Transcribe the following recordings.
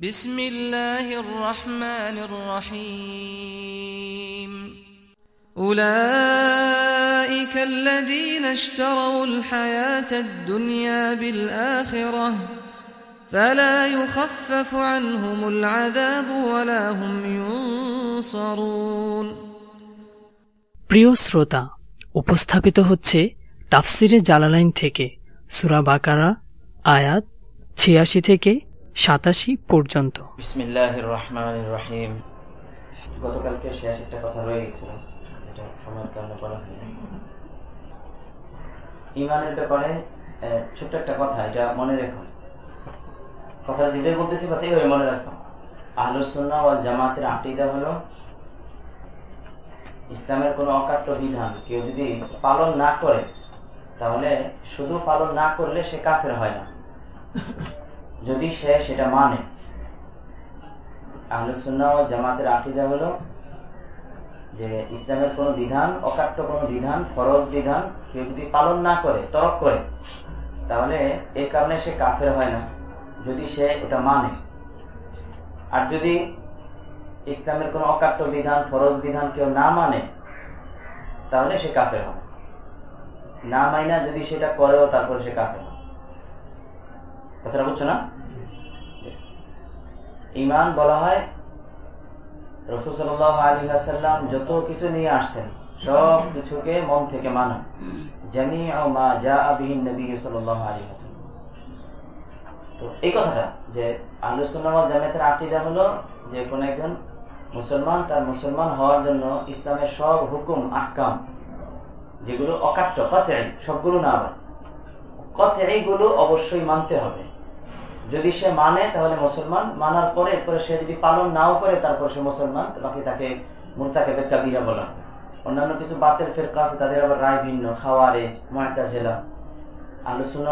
بسم الله الرحمن الرحيم أولئك الذين اشتروا الحياة الدنيا بالآخرة فلا يخفف عنهم العذاب ولا هم ينصرون প্রিয় শ্রোতা উপস্থাপিত হচ্ছে তাফসিরে জালালাইন থেকে সুরা বাকারা আয়াত ছিয়াশি থেকে সাতাশি পর্যন্ত। গতকালকে শেষ একটা কথা রয়ে ইমানের ব্যাপারে ছোট্ট একটা কথা, এটা মনে রেখো। কথা যেটাই বলতেছি, বাস এইভাবে মনে রাখো। আহলুসন্না ওয়াল জামাতের আকিদা হলো, ইসলামের কোনো অকাট্য বিধান কেউ যদি পালন না করে, তাহলে শুধু পালন না করলে সে কাফের হয় না। যদি সে সেটা মানে আহলুসুন্না জামাতের আকিদা হলো যে ইসলামের কোনো বিধান, অকাট্য কোনো বিধান, ফরজ বিধান কেউ যদি পালন না করে, তরক করে, তাহলে এই কারণে সে কাফের হয় না, যদি সে ওটা মানে। আর যদি ইসলামের কোনো অকাট্য বিধান, ফরজ বিধান কেউ না মানে তাহলে সে কাফের হয় না। মাইনা যদি সেটা করেও তারপরে সে কাফের হয় কথাটা বুঝছ না? ইমান বলা হয় রসুল আলী আসাল্লাম যত কিছু নিয়ে আসছেন, সব কিছুকে মন থেকে জানি মা যা আবিহীন নবী আলী তো এই কথাটা যে আলোচনা জামাতের আকিদা হলো যে কোন একজন মুসলমান তার মুসলমান হওয়ার জন্য ইসলামের সব হুকুম, আহকাম, যেগুলো অকাট্য কচাই সবগুলো না আবার কচাইগুলো অবশ্যই মানতে হবে। যদি সে মানে তাহলে মুসলমান। মানার পরে, এরপরে সে যদি পালন নাও করে, তারপর সে মুসলমান। বাকি তাকে মুরতাকে বেকা বিয়া বলা। অন্যান্য কিছু বাতের ফেরকা আছে, তাদের আবার রায় ভিন্ন। খাওয়ারেজ ময়তাজেলা আলোচনা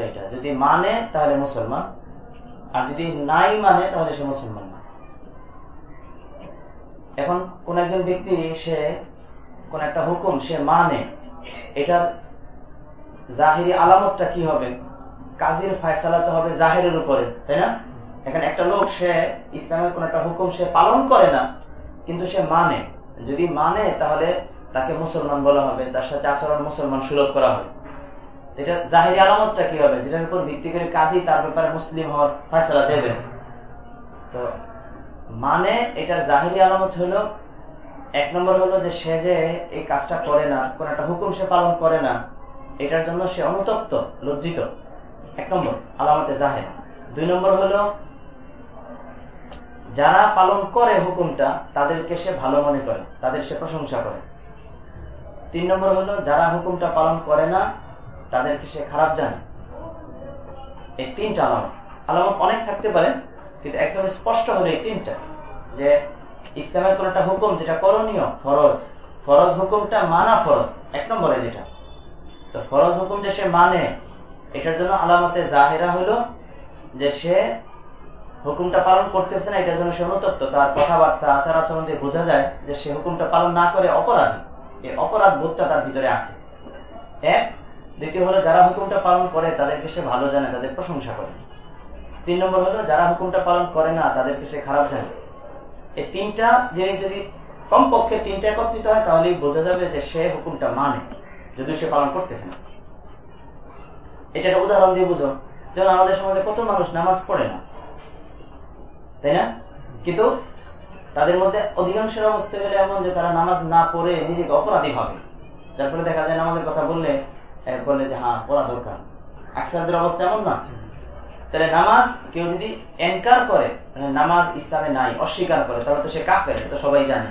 এটা। যদি মানে তাহলে মুসলমান। আর যদি নাই মানে তাহলে সে মুসলমান না। এখন কোন একজন ব্যক্তি, সে কোন একটা হুকুম, সে মানে এটার জাহিরি আলামতটা কি হবে? কাজীর ফায়সালা তো হবে জাহেরের উপরে, তাই না? এখানে একটা লোক, সে ইসলামের কোন একটা হুকুম সে পালন করে না, কিন্তু সে মানে। যদি মানে তাহলে তাকে মুসলমান বলা হবে, তার সাথে আচরণ মুসলমান সুলভ করা হবে। এটা জাহেরি আলামতটা কি হবে? যেটার উপর ভিত্তি করে কাজী তার ব্যাপারে মুসলিম হওয়ার ফায়সালা দেবে। তো মানে এটার জাহেরি আলামত হলো, এক নম্বর হলো যে সে যে এই কাজটা করে না, কোন একটা হুকুম সে পালন করে না, এটার জন্য সে অনুতপ্ত, লজ্জিত। এক নম্বর, আলামতে জাহের দুই নম্বর হলো, যারা পালন করে হুকুমটা, তাদেরকে সে ভালো মনে করে, তাদের সে প্রশংসা করে। তিন নম্বর হলো, যারা হুকুমটা পালন করে না, তাদেরকে সে খারাপ জানে। এই তিনটা আলামত। আলামত অনেক থাকতে পারে, কিন্তু একদম স্পষ্ট হলো এই তিনটা, যে ইসলামের কোন একটা হুকুম যেটা করণীয়, ফরজ। ফরজ হুকুমটা মানা ফরজ, এক নম্বরে যেটা। তো ফরজ হুকুম যে সে মানে এটার জন্য আলামতে জাহেরা হলো যে সে হুকুমটা পালন করতেছে না, এটার জন্য সে অনুতপ্ত। তার কথাবার্তা আচার আচরণ দিয়ে বোঝা যায় যে সে হুকুমটা পালন না করে অপরাধী। এই অপরাধ বোধটা তার ভিতরে আছে। এক, দ্বিতীয় হলো যারা হুকুমটা পালন করে, তাদেরকে সে ভালো জানে, তাদের প্রশংসা করে। তিন নম্বর হলো যারা হুকুমটা পালন করে না, তাদেরকে সে খারাপ জানে। এই তিনটা জিনিস যদি কমপক্ষে তিনটা একত্রিত হয়, তাহলেই বোঝা যাবে যে সে হুকুমটা মানে যদিও সে পালন করতেছে না। এটা উদাহরণ দিয়ে বুঝো। যেমন আমাদের সমাজে কত মানুষ নামাজ পড়ে না। তাই না? কিন্তু তাদের মধ্যে অধিকাংশের অবস্থা হলে এমন যে তারা নামাজ না পড়ে নিজেকে অপরাধী হবে যার ফলে দেখা যায় নামাজের কথা বললে এ, বলে যে হ্যাঁ পড়া দরকার। আকসারদের অবস্থা এমন না। তাহলে নামাজ কেউ যদি এনকার করে মানে নামাজ ইসলামে নাই অস্বীকার করে তাহলে তো সে কাফের তো সবাই জানে।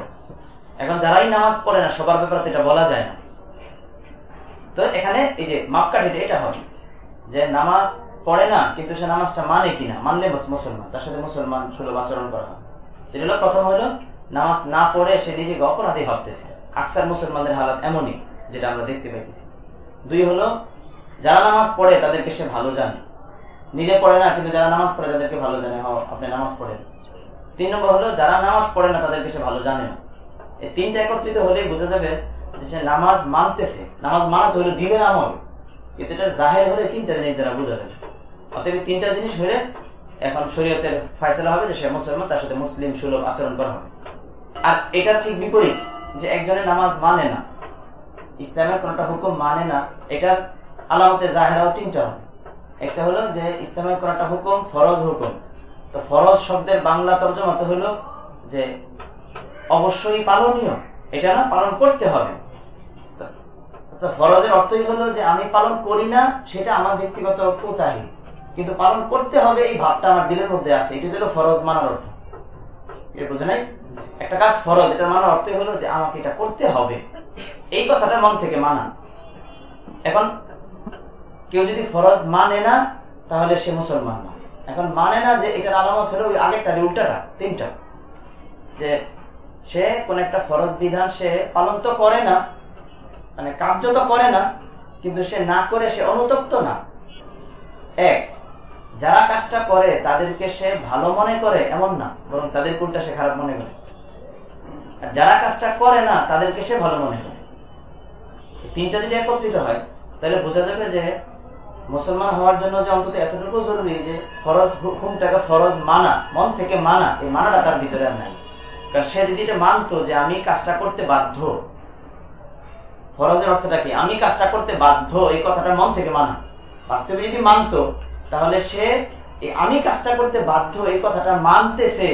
এখন যারাই নামাজ পড়ে না সবার ব্যাপারে এটা বলা যায় না। তো এখানে এই যে মাপকাঠিটা এটা হবে। যে নামাজ পড়ে না, কিন্তু সে নামাজটা মানে কিনা? মানলে মুসলমান। তার সাথে মুসলমান সুলভ আচরণ করা হয়। সেটা প্রথম হলো, নামাজ না পড়ে সে নিজেকে অপরাধী ভাবতেছে। আকসার মুসলমানদের হালাত এমনই, যেটা আমরা দেখতে পাইতেছি। দুই হলো, যারা নামাজ পড়ে, তাদেরকে সে ভালো জানে। নিজে পড়ে না, কিন্তু যারা নামাজ পড়ে, তাদেরকে ভালো জানে। হ আপনি নামাজ পড়েন। তিন নম্বর হলো, যারা নামাজ পড়ে না, তাদেরকে সে ভালো জানে না। এই তিনটা একত্রিত হলেই বোঝা যাবে যে সে নামাজ মানতেছে। নামাজ মানাতে হলে দিবে আমল। এটা জাহের হলে তিনটা জিনিস দ্বারা অতএব তিনটা জিনিস হলে এখন শরীয়তের ফয়সলা হবে যে সে মুসলমান, তার সাথে মুসলিম সুলভ আচরণ করা হবে। আর এটা ঠিক বিপরীত, যে একজনের নামাজ মানে না, ইসলামের কোনটা হুকুম মানে না এটার আলামতে জাহেরাও তিনটা হবে। একটা হলো যে ইসলামের কোনটা হুকুম, ফরজ হুকুম। তো ফরজ শব্দের বাংলা তর্জমা তো হলো যে অবশ্যই পালনীয়, এটা না পালন করতে হবে। ফরজের অর্থই হলো যে আমি পালন করি না, সেটা আমার ব্যক্তিগত কোথায় কিন্তু পালন করতে হবে, এই ভাবটা আমার দিলের মধ্যে আছে। এটা হলো ফরজ মানার অর্থ। এটা বুঝে নাই? একটা কাজ ফরজ এটা মানার অর্থই হলো যে আমাকে এটা করতে হবে। এই কথাটা মন থেকে মানা এখন, কেউ যদি ফরজ মানে না, তাহলে সে মুসলমান না। এখন মানে না যে এটার আলামত হলো ওই আগেরটা উল্টাটা, তিনটা। যে সে কোন একটা ফরজ বিধান সে পালন তো করে না মানে কার্য তো করে না, কিন্তু সে না করে সে অনুতপ্ত না। এক, যারা কাজটা করে, তাদেরকে সে ভালো মনে করে এমন না, বরং তাদের কোনটা সে খারাপ মনে করে। আর যারা কাজটা করে না, তাদেরকে সে ভালো মনে করে। তিনটা যদি একত্রিত হয়, তাহলে বোঝা যাবে যে মুসলমান হওয়ার জন্য যে অন্তত এতটুকু জরুরি যে ফরজ হুকুমটাকে ফরজ মানা, মন থেকে মানা, এই মানাটা তার ভিতরে নাই। কারণ সে যদি মানতো যে আমি কাজটা করতে বাধ্য ফরজের অর্থটা কি? আমি কাজটা করতে বাধ্য, এই কথাটা মন থেকে মানা। বাস্তবে যদি মানতো, তাহলে সে আমি কাজটা করতে বাধ্য, এই কথাটা মানতেছে,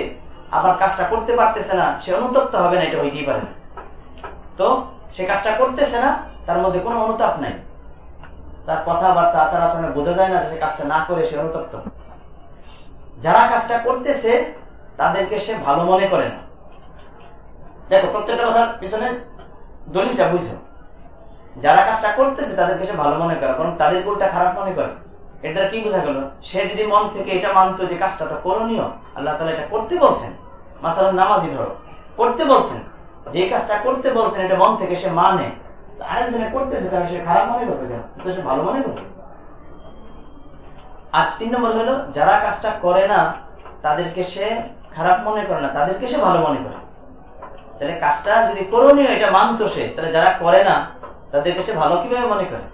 আবার কাজটা করতে পারতেছে না, সে অনুতপ্ত হবে না, এটা হইতেই পারে তো সে কাজটা করতেছে না, তার মধ্যে কোনো অনুতাপ নাই। তার কথাবার্তা আচার আচরণে বোঝা যায় না সে কাজটা না করে সে অনুতপ্ত। যারা কাজটা করতেছে, তাদেরকে সে ভালো মনে করে না। দেখো, প্রত্যেকটা কথার পিছনে দলিলটা বুঝছ? যারা কাজটা করতেছে তাদেরকে সে ভালো মনে করে কারণ তাদের উল্টা খারাপ মনে করে। এটা কি বোঝা গেল? সে যদি মন থেকে এটা মানতো যে কাজটা করণীয়, আল্লাহ তালা এটা করতে বলছেন। মাসাল নামাজি ধরো, করতে বলছেন। যে কাজটা করতে বলছেন, এটা মন থেকে সে মানে। আরেকজনে করতেছে, তাহলে সে খারাপ মনে করবে কেন? তো সে ভালো মনে করবে। আর তিন নম্বর হলো, যারা কাজটা করে না, তাদেরকে সে খারাপ মনে করে না, তাদেরকে সে ভালো মনে করে। তাহলে কাজটা যদি করণীয়, এটা মানতো সে, তাহলে যারা করে না তাদেরকে সে ভালো কীভাবে মনে করে?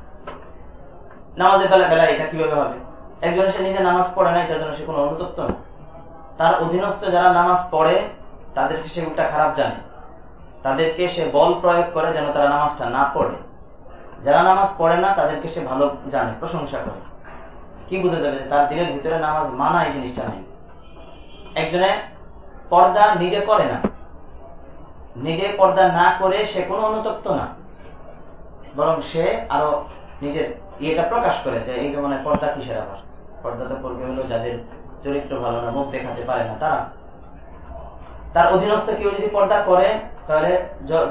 নামাজের বেলা বেলা এটা কীভাবে হবে? একজন সে নিজে নামাজ পড়ে না, এটার জন্য সে কোনো অনুতপ্ত না। তার অধীনস্থ যারা নামাজ পড়ে, তাদেরকে সে উল্টা খারাপ জানে। তাদেরকে সে বল প্রয়োগ করে যেন তারা নামাজটা না পড়ে। যারা নামাজ পড়ে না, তাদেরকে সে ভালো জানে, প্রশংসা করে। কি বুঝে যাবে তার দিনের ভিতরে নামাজ মানা এই জিনিসটা নেই? একজনে পর্দা নিজে করে না। নিজে পর্দা না করে সে কোনো অনুতপ্ত না। বরং সে আরও নিজের ইয়েটা প্রকাশ করে যে এই যেমন পর্দা কিসের আবার? পর্দা তো পড়বে হলো যাদের চরিত্র ভালো না, মুখ দেখাতে পারে না, তারা? তার অধীনস্থ কেউ যদি পর্দা করে, তাহলে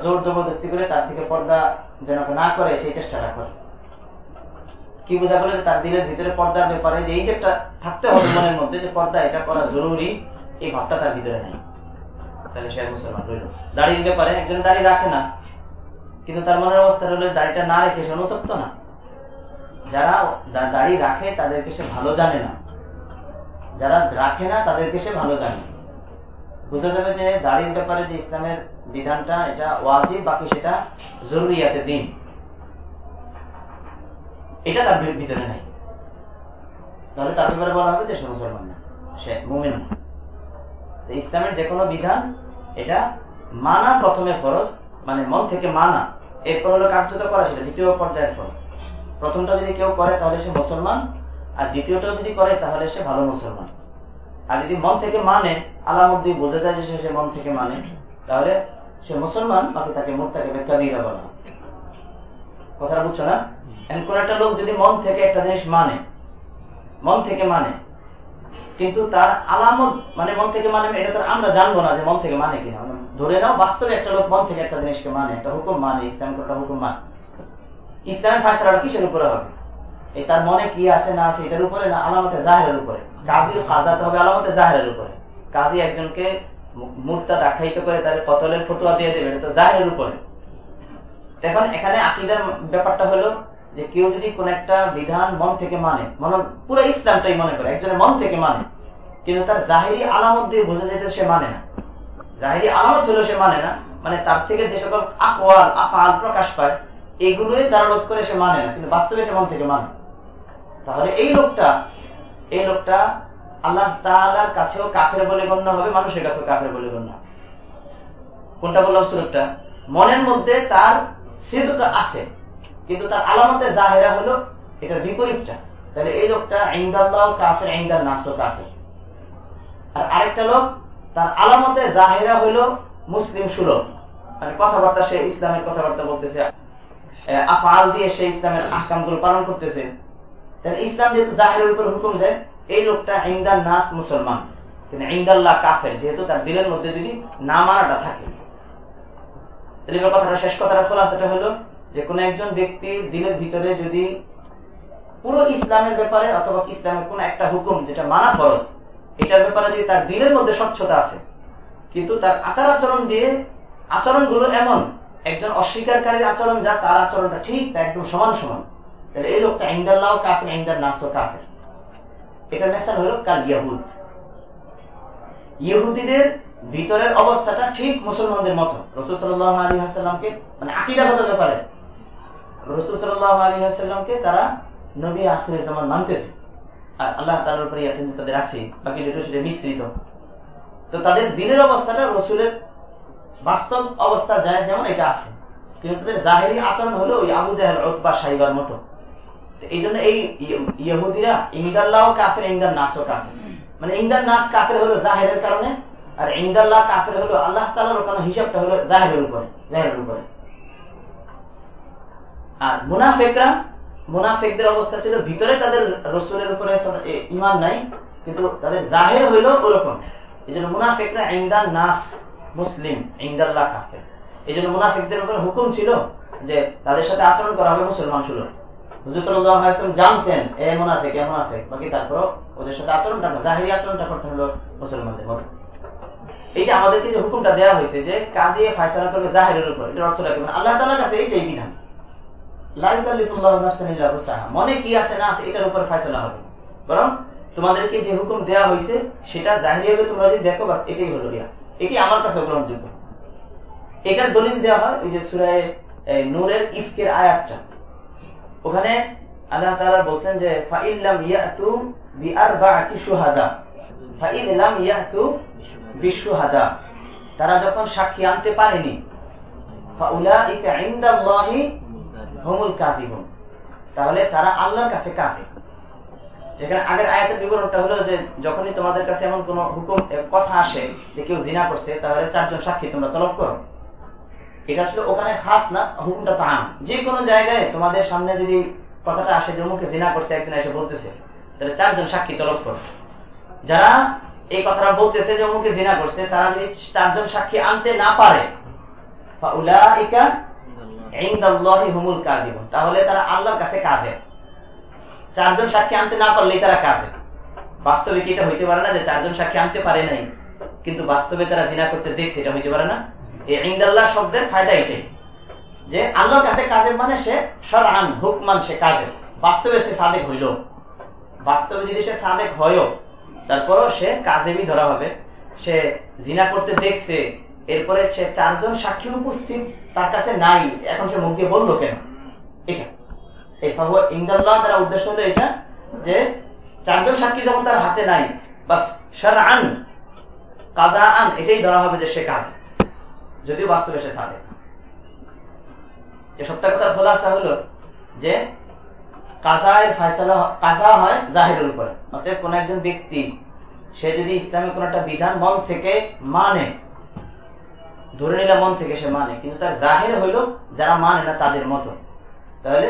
জোর জবরদস্তি করে তার থেকে পর্দা যেন না করে, সেই চেষ্টাটা করে। কি বোঝা গেল তার দিলের ভিতরে পর্দার ব্যাপারে যে এই যে একটা থাকতে হবে মনের মধ্যে যে পর্দা এটা করা জরুরি, এই ভাবটা তার ভিতরে নেই। তাহলে সে মুসলমান রইল দাড়ির ব্যাপারে একজন দাড়ি রাখে না কিন্তু তার মনের অবস্থা হলো দাড়িটা না রেখে সে অনুতপ্ত না। যারা দাড়ি রাখে, তাদেরকে সে ভালো জানে না। যারা রাখে না, তাদেরকে সে ভালো জানে বুঝা যাবে যে দাড়ির ব্যাপারে যে ইসলামের বিধানটা, এটা ওয়াজিব, বাকি সেটা জরুরিয়াতে দিন। এটা তার ভিতরে নাই। তাহলে তার ব্যাপারে বলা হবে যে সে মুসলমান না, সে মুমিন না। ইসলামের যে কোনো বিধান, এটা মানা প্রথমে ফরজ মানে মন থেকে মানা এরপর হলো কার্যত করা সেটা দ্বিতীয় পর্যায়ের ফরজ। প্রথমটা যদি কেউ করে তাহলে সে মুসলমান আর দ্বিতীয়টা যদি করে তাহলে সে ভালো মুসলমান। আর যদি মন থেকে মানে আলামত দিয়ে বোঝা যায় যে সে মন থেকে মানে তাহলে সে মুসলমান বাকি তাকে মুখটাকে ব্যাখ্যা দিয়ে বলা কথাটা বুঝছ না? কোন একটা লোক যদি মন থেকে একটা জিনিস মানে মন থেকে মানে কিন্তু তার আলামত মানে মন থেকে মানে এটা তো আমরা জানব না যে মন থেকে মানে কিনা। ধরে নাও, বাস্তবে একটা লোক মন থেকে একটা জিনিসকে মানে একটা হুকুম মানে ইসলাম একটা হুকুম মানে। ইসলামের ফাইসলাটা কিসের উপরে হবে? এই তার মনে কি আছে, না আছে, এটার উপরে না আলামতে জাহের উপরে? কাজী কাজাতে হবে আলামতে জাহের উপরে। কাজী একজনকে মুরতা আখ্যায়িত করে তার কতলের ফতুয়া দিয়ে দেবে তো জাহের উপরে। এখন এখানে আকিদার ব্যাপারটা হলো যে কেউ যদি কোন একটা বিধান মন থেকে মানে মনে, পুরো ইসলামটাই মনে করে, একজনের মন থেকে মানে কিন্তু তার জাহিরি আলামত দিয়ে বোঝা যেতে সে মানে না। জাহিরি আলামত হলো সে মানে না মানে তার থেকে যে সকল আকওয়াল আফাল প্রকাশ পায়, এগুলোই দাঁড়ালোধ করে সে মানে না, কিন্তু বাস্তবে সে মন থেকে মানে। তাহলে এই লোকটা এই লোকটা আল্লাহ তাআলার কাছেও কাফের বলে গণ্য হবে, মানুষের কাছেও কাফের বলে গণ্য হবে। কোনটা বললাম সুরতটা মনের মধ্যে তার সিদ্ক আছে, কিন্তু তার আলামতে জাহেরা হলো এটার বিপরীতটা। তাহলে এই লোকটা ইন্দাল্লাহ কাফের ইন্দার নাসও কাফের। আর আরেকটা লোক তার আলামতে জাহেরা হলো মুসলিম সুলভ। মানে কথাবার্তা, সে ইসলামের কথাবার্তা বলতেছে আফআল দিয়ে সে ইসলামের আহকামগুলো পালন করতেছে। তাহলে ইসলাম যেহেতু জাহেরের উপর হুকুম দেয়, এই লোকটা ইন্দার নাস মুসলমান। কিন্তু ইন্দাল্লাহ কাফের, যেহেতু তার দিলের মধ্যে যদি না মানাটা থাকে। কথাটা শেষ কথাটা খোলাসাটা হলো যে কোন একজন ব্যক্তি দিলের ভিতরে যদি পুরো ইসলামের ব্যাপারে অথবা ইসলামের কোন একটা হুকুম, যেটা মানা ফরজ এটার ব্যাপারে যদি তার দিনের মধ্যে স্বচ্ছতা আছে, কিন্তু তার আচার আচরণ দিয়ে আচরণগুলো এমন, একজন অস্বীকারীর আচরণ যা তার আচরণটা ঠিক একদম সমান সমান। তাহলে এই লোকটা ইন্দাল্লাহ কাফের, ইন্দার নাসও কাফের। এটা মেসাল হলো, কাল ইয়াহুদ। ইহুদিদের ভিতরের অবস্থাটা ঠিক মুসলমানদের মতো। রসুল সাল্লাহ আলী হাসাল্লামকে মানে আকিদাগত ব্যাপারে। রসুল সাল্লাহ আলী হাসাল্লামকে তারা নবী আখির জামান মানতেছে। আর আল্লাহ কাফের মানে ইন্দার নাস কাফের হলো জাহেরের কারণে, আর ইন্দাল্লাহ কাফের হলো আল্লাহ তালার ওখানে হিসাবটা হলো জাহেরের উপরে জাহেরের উপরে। আর মুনাফেকরা মুনাফেকদের অবস্থা ছিল, ভিতরে তাদের রসুলের উপরে ইমান নাই, কিন্তু তাদের জাহের হইল ওরকম। এই জন্য মুনাফেকরা ইন্দার নাস মুসলিম ইন্দাল্লাহ কাফের। এই জন্য মুনাফেকদের উপরে হুকুম ছিল যে তাদের সাথে আচরণ করা হবে মুসলমান সুলভ আমাদেরকে যে হুকুমটা দেওয়া হয়েছে যে উপর অর্থ রাখবে আল্লাহ তালার কাছে এইটাই বিধান। মনে কি আছে, না আছে, এটার উপর ফায়সলা হবে। বরং তোমাদেরকে যে হুকুম দেওয়া হয়েছে সেটা জাহিরি হবে তোমরা যদি দেখো, বাস এটাই হলো ইয়া এটি আমার কাছে গ্রহণযোগ্য। দলিল দেওয়া হয় ওই যে সুরায় নূরের ইফকের আয়াতটা। ওখানে আল্লাহ বলছেন যে তারা যখন সাক্ষী আনতে পারেনি তাহলে তারা আল্লাহর কাছে যেখানে আগের আয়াতের বিবরণটা হলো যে, যখনই তোমাদের কাছে এমন কোন হুকুম কথা আসে যে কেউ জিনা করছে, তাহলে চারজন সাক্ষী তোমরা তলব করো। এটা ছিল ওখানে খাস না, হুকুমটা তো আম যে কোনো জায়গায় তোমাদের সামনে যদি কথাটা আসে যে মুখে জিনা করছে একদিন এসে বলতেছে, তাহলে চারজন সাক্ষী তলব করো। যারা এই কথাটা বলতেছে যে অমুকে জিনা করছে, তারা যদি চারজন সাক্ষী আনতে না পারে তাহলে তারা আল্লাহর কাছে চারজন সাক্ষী আনতে না পারলেই তারা বাস্তবে কি এটা হইতে পারে না যে চারজন সাক্ষী আনতে পারে নাই, কিন্তু বাস্তবে তারা জিনা করতে দেখছে, এটা হইতে পারে না? শব্দের ফায়দা এটাই। যে আল্লাহর কাছে কাজের মানে সে সরান হুকমান, সে কাজের। বাস্তবে সে সাদেক হইল। বাস্তবে যদি সে সাদেক তারপরও সে কাজেবি ধরা হবে। সে জিনা করতে দেখছে এরপরে সে চারজন সাক্ষী উপস্থিত, তার কাছে নাই। এখন সে মুখ দিয়ে বলল কেন? এটা। ইন্দাল্লাহ দ্বারা উদ্দেশ্য হলো এটা যে, চারজন সাক্ষী যখন তার হাতে নাই আন কাজা আন এটাই ধরা হবে যে সে কাজ। যদিও বাস্তবে সে সবটা কথা খোলাসা হলো যে কাজায়ের ফায়সালা কাজা হয় জাহিরের উপরে। অর্থাৎ কোন একজন ব্যক্তি, সে যদি ইসলামের কোন একটা বিধান মন থেকে মানে ধরে নিলাম মন থেকে সে মানে কিন্তু তার জাহের হইল যারা মানে না তাদের মতো। তাহলে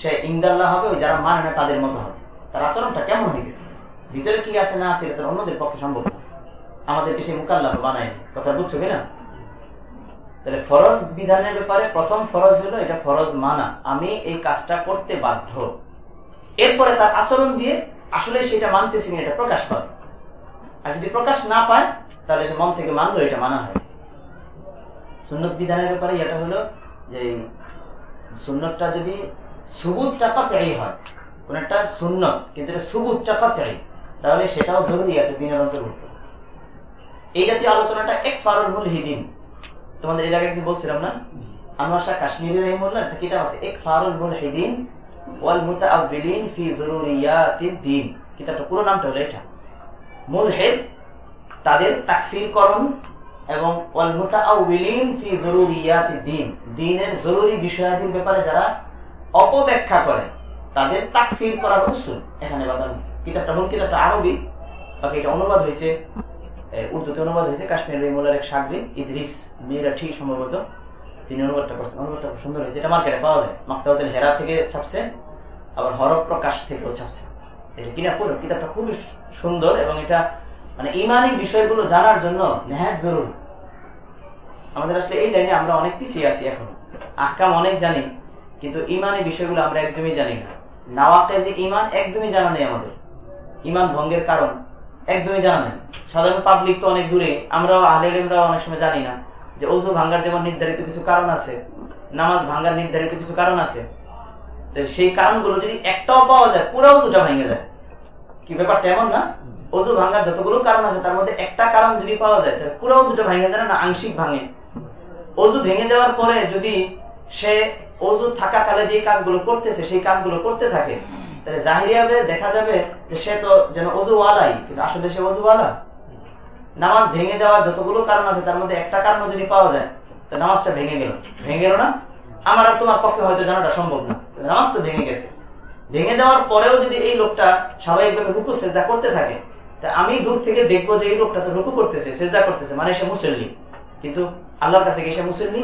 সে ইন্দাল্লাহ হবে ওই যারা মানে না তাদের মতো হবে। তার আচরণটা কেমন হয়ে গেছে? ভিতরে কি আছে না আছে এটা অন্যদের পক্ষে সম্ভব আমাদেরকে সে মুকাল্লাহ বানায়। কথা বুঝছ কিনা তাহলে ফরজ বিধানের ব্যাপারে প্রথম ফরজ হলো এটা ফরজ মানা। আমি এই কাজটা করতে বাধ্য। এরপরে তার আচরণ দিয়ে আসলে সেটা মানতেছি না এটা প্রকাশ পায় আর যদি প্রকাশ না পায়, তাহলে সে মন থেকে মানলো এটা মানা হয়। সুন্নত বিধানের ব্যাপারে এটা হলো যে সুন্নতটা যদি সুবুতটা চাই হয়, কোন একটা সুন্নত, কিন্তু এটা সুবুতটা চাই তাহলে সেটাও জরুরি আছে দিনের অন্তর্ভুক্ত এই জাতীয় আলোচনাটা এক ফারুল হিদিন তোমাদের এই জায়গায় বলছিলাম না? আনোয়ার শাহ কাশ্মীরি রহিমুল্লাহ একটা কিতাব আছে এক ফারুল হিদিন ওয়াল মুতাআব্বিলিন ফি জরুরিয়াতিদ দ্বীন কিতাবটা পুরো নামটা হলো এটা। মুলহেদ, তাদের তাকফিরকরণ এবং দিনের জরুরি ব্যাপারে যারা অপব্যাখ্যা করে, তাদের করার এখানে কিতাবটা আরবি এটা অনুবাদ হয়েছে উর্দুতে অনুবাদ হয়েছে কাশ্মীর এক সম্ভবত। তিনি অনুবাদটা করছেন। অনুবাদটা সুন্দর হয়েছে। এটা মার্কেটে পাওয়া যায়। হেরা থেকে ছাপছে, আবার হরফ প্রকাশ থেকেও ছাপছে। এটা কিনা পড়ো, কিতাবটা খুবই সুন্দর এবং এটা মানে ইমানি বিষয়গুলো জানার জন্য নেহাত জরুরি। আমাদের আসলে এই লাইনে আমরা অনেক পিছিয়ে আছি এখন। আহকাম অনেক জানি, কিন্তু ইমানি বিষয়গুলো আমরা একদমই জানি না। নাওয়াকে যে ইমান একদমই জানা নেই আমাদের। ইমান ভঙ্গের কারণ একদমই জানা নেই। সাধারণ পাবলিক তো অনেক দূরে, আমরাও আহলেমরাও অনেক সময় জানি না যে ভাঙ্গার যেমন নির্ধারিত কিছু কারণ আছে, নামাজ ভাঙ্গার নির্ধারিত কিছু কারণ আছে। সেই কারণগুলো যদি একটাও পাওয়া যায়, পুরো অজুটা ভেঙে যায়। কি ব্যাপারটা, এমন না? অজু ভাঙ্গার যতগুলো কারণ আছে, তার মধ্যে একটা কারণ যদি পাওয়া যায় পুরো অজুটা ভেঙে যায় না, আংশিক ভাঙে। অজু ভেঙে যাওয়ার পরে যদি সে অজু থাকাকালে যে কাজগুলো করতেছে, সেই কাজগুলো করতে থাকে, তাহলে জাহিরিয়াবে দেখা যাবে যে সে তো যেন অজুওয়ালাই কিন্তু আসলে সে অজুওয়ালা নামাজ ভেঙে যাওয়ার যতগুলো কারণ আছে, তার মধ্যে একটা কারণ যদি পাওয়া যায়, তো নামাজটা ভেঙে গেল। ভেঙে গেল না? আমার আর তোমার পক্ষে হয়তো জানাটা সম্ভব না। নামাজ তো ভেঙে গেছে। ভেঙে যাওয়ার পরেও যদি এই লোকটা স্বাভাবিকভাবে রুকু, সেজদা করতে থাকে, তা আমি দূর থেকে দেখব যে এই লোকটা তো রুকু করতেছে, সেজদা করতেছে মানে সে মুসল্লি। কিন্তু আল্লাহর কাছে গিয়ে সে মুসল্লি?